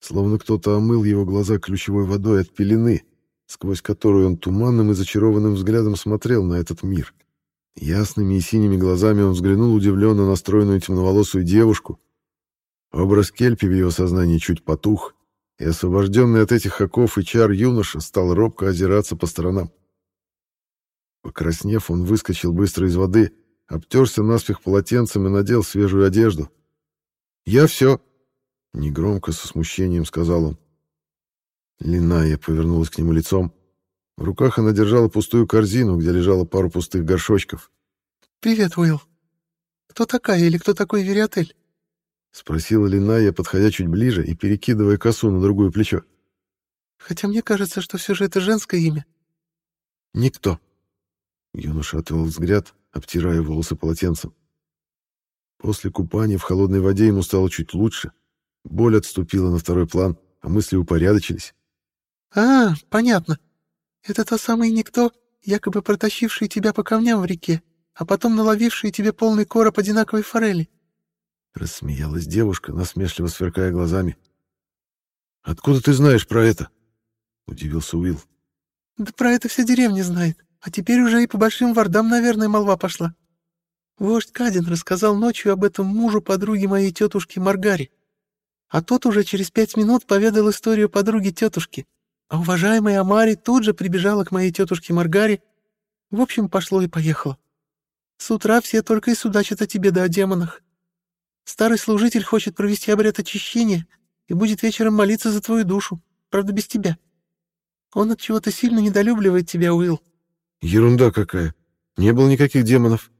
Speaker 1: Словно кто-то омыл его глаза ключевой водой от пелены, сквозь которую он туманным и зачарованным взглядом смотрел на этот мир. Ясными и синими глазами он взглянул удивленно на стройную темноволосую девушку. Образ Кельпи в его сознании чуть потух, и освобожденный от этих оков и чар юноша стал робко озираться по сторонам. Покраснев, он выскочил быстро из воды, обтерся наспех полотенцем и надел свежую одежду. «Я все!» — негромко, со смущением сказал он. Линая повернулась к нему лицом. В руках она держала пустую корзину, где лежала пару пустых горшочков.
Speaker 2: «Привет, Уилл. Кто такая или кто такой Вериотель?»
Speaker 1: — спросила Линая, подходя чуть ближе и перекидывая косу на другое плечо.
Speaker 2: «Хотя мне кажется, что все же это женское имя».
Speaker 1: «Никто». Юноша отвел взгляд, обтирая волосы полотенцем. После купания в холодной воде ему стало чуть лучше. Боль отступила на второй план, а мысли упорядочились.
Speaker 2: «А, понятно. Это тот самый никто, якобы протащивший тебя по камням в реке, а потом наловивший тебе полный короб одинаковой форели».
Speaker 1: Рассмеялась девушка, насмешливо сверкая глазами. «Откуда ты знаешь про это?» — удивился Уилл.
Speaker 2: «Да про это вся деревня знает, а теперь уже и по большим вардам, наверное, молва пошла. Вождь Кадин рассказал ночью об этом мужу подруги моей тетушки Маргари. А тот уже через пять минут поведал историю подруги тетушки. А уважаемая Амари тут же прибежала к моей тетушке Маргаре. В общем, пошло и поехало. С утра все только и судачат о тебе да о демонах. Старый служитель хочет провести обряд очищения и будет вечером молиться за твою душу, правда, без тебя. Он от чего-то сильно недолюбливает тебя, Уилл.
Speaker 1: Ерунда какая. Не было никаких демонов.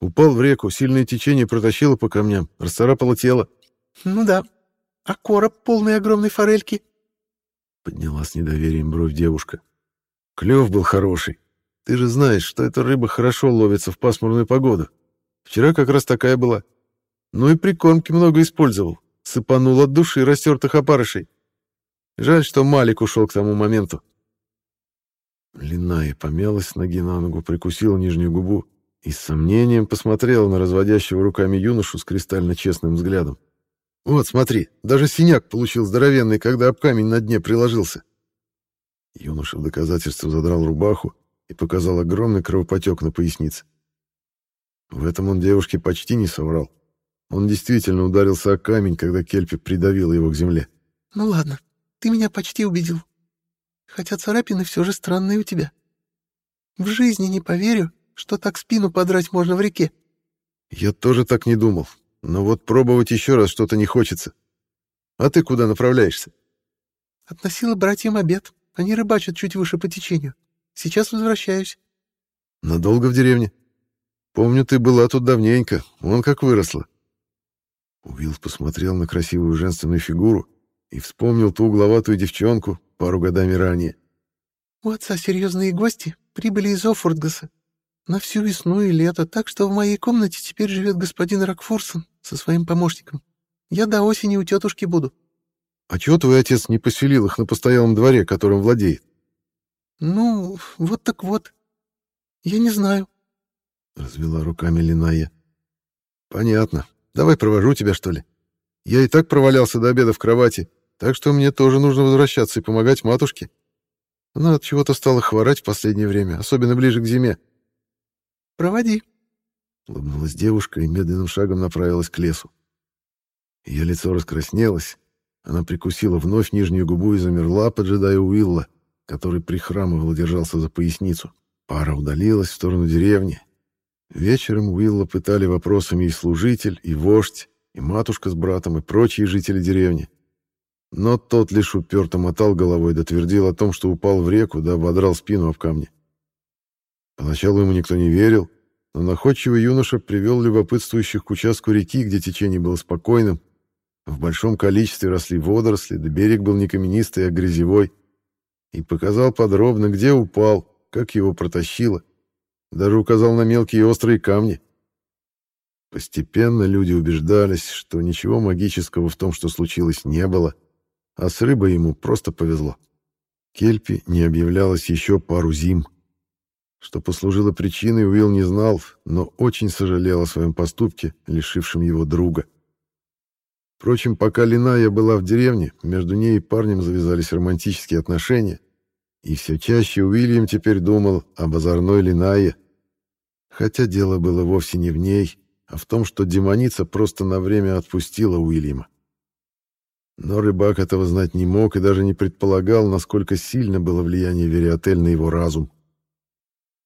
Speaker 1: Упал в реку, сильное течение протащило по камням, расцарапало тело.
Speaker 2: Ну да. А короб полный огромной форельки?
Speaker 1: Подняла с недоверием бровь девушка. Клев был хороший. Ты же знаешь, что эта рыба хорошо ловится в пасмурную погоду. Вчера как раз такая была. Ну и прикормки много использовал. Сыпанул от души растертых опарышей. Жаль, что Малик ушел к тому моменту. Линая помялась с ноги на ногу, прикусила нижнюю губу и с сомнением посмотрела на разводящего руками юношу с кристально честным взглядом. «Вот, смотри, даже синяк получил здоровенный, когда об камень на дне приложился». Юноша в доказательство задрал рубаху и показал огромный кровопотек на пояснице. В этом он девушке почти не соврал. Он действительно ударился о камень, когда Кельпи придавила его к земле.
Speaker 2: «Ну ладно, ты меня почти убедил. Хотя царапины все же странные у тебя. В жизни не поверю, что так спину подрать можно в реке.
Speaker 1: Я тоже так не думал. Но вот пробовать еще раз что-то не хочется. А ты куда направляешься?
Speaker 2: Относила братьям обед. Они рыбачат чуть выше по течению. Сейчас возвращаюсь.
Speaker 1: Надолго в деревне? Помню, ты была тут давненько. Вон как выросла. Уилл посмотрел на красивую женственную фигуру и вспомнил ту угловатую девчонку пару годами ранее.
Speaker 2: У отца серьезные гости прибыли из Оффордгаса на всю весну и лето, так что в моей комнате теперь живет господин Рокфурсон со своим помощником. Я до осени у тетушки буду.
Speaker 1: — А чего твой отец не поселил их на постоялом дворе, которым владеет?
Speaker 2: — Ну, вот так вот. Я не знаю.
Speaker 1: — развела руками Линая. — Понятно. Давай провожу тебя, что ли. Я и так провалялся до обеда в кровати, так что мне тоже нужно возвращаться и помогать матушке. Она от чего-то стала хворать в последнее время, особенно ближе к зиме.
Speaker 2: Проводи.
Speaker 1: Улыбнулась девушка и медленным шагом направилась к лесу. Ее лицо раскраснелось. Она прикусила вновь нижнюю губу и замерла, поджидая Уилла, который прихрамывал и держался за поясницу. Пара удалилась в сторону деревни. Вечером Уилла пытали вопросами и служитель, и вождь, и матушка с братом, и прочие жители деревни. Но тот лишь уперто мотал головой да твердил о том, что упал в реку, да ободрал спину об камни. Поначалу ему никто не верил, но находчивый юноша привел любопытствующих к участку реки, где течение было спокойным. В большом количестве росли водоросли, да берег был не каменистый, а грязевой. И показал подробно, где упал, как его протащило. Даже указал на мелкие острые камни. Постепенно люди убеждались, что ничего магического в том, что случилось, не было, а с рыбой ему просто повезло. Кельпи не объявлялось еще пару зим. Что послужило причиной, Уилл не знал, но очень сожалел о своем поступке, лишившем его друга. Впрочем, пока Линая была в деревне, между ней и парнем завязались романтические отношения, и все чаще Уильям теперь думал об озорной Линае. Хотя дело было вовсе не в ней, а в том, что демоница просто на время отпустила Уильяма. Но рыбак этого знать не мог и даже не предполагал, насколько сильно было влияние Вериотель на его разум.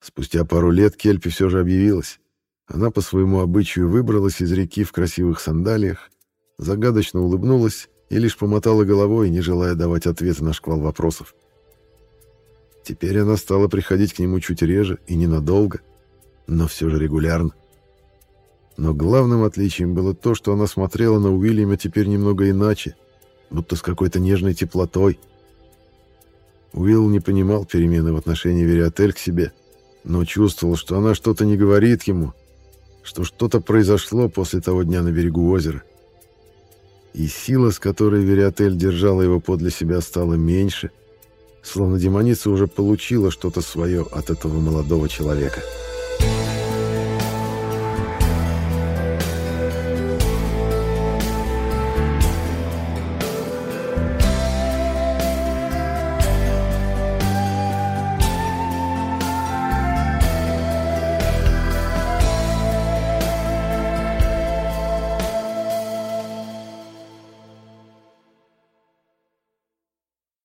Speaker 1: Спустя пару лет Кельпи все же объявилась. Она по своему обычаю выбралась из реки в красивых сандалиях, загадочно улыбнулась и лишь помотала головой, не желая давать ответы на шквал вопросов. Теперь она стала приходить к нему чуть реже и ненадолго, но все же регулярно. Но главным отличием было то, что она смотрела на Уильяма теперь немного иначе, будто с какой-то нежной теплотой. Уилл не понимал перемены в отношении Вериотель к себе, но чувствовал, что она что-то не говорит ему, что что-то произошло после того дня на берегу озера. И сила, с которой Вериотель держала его подле себя, стала меньше, словно демоница уже получила что-то свое от этого молодого человека.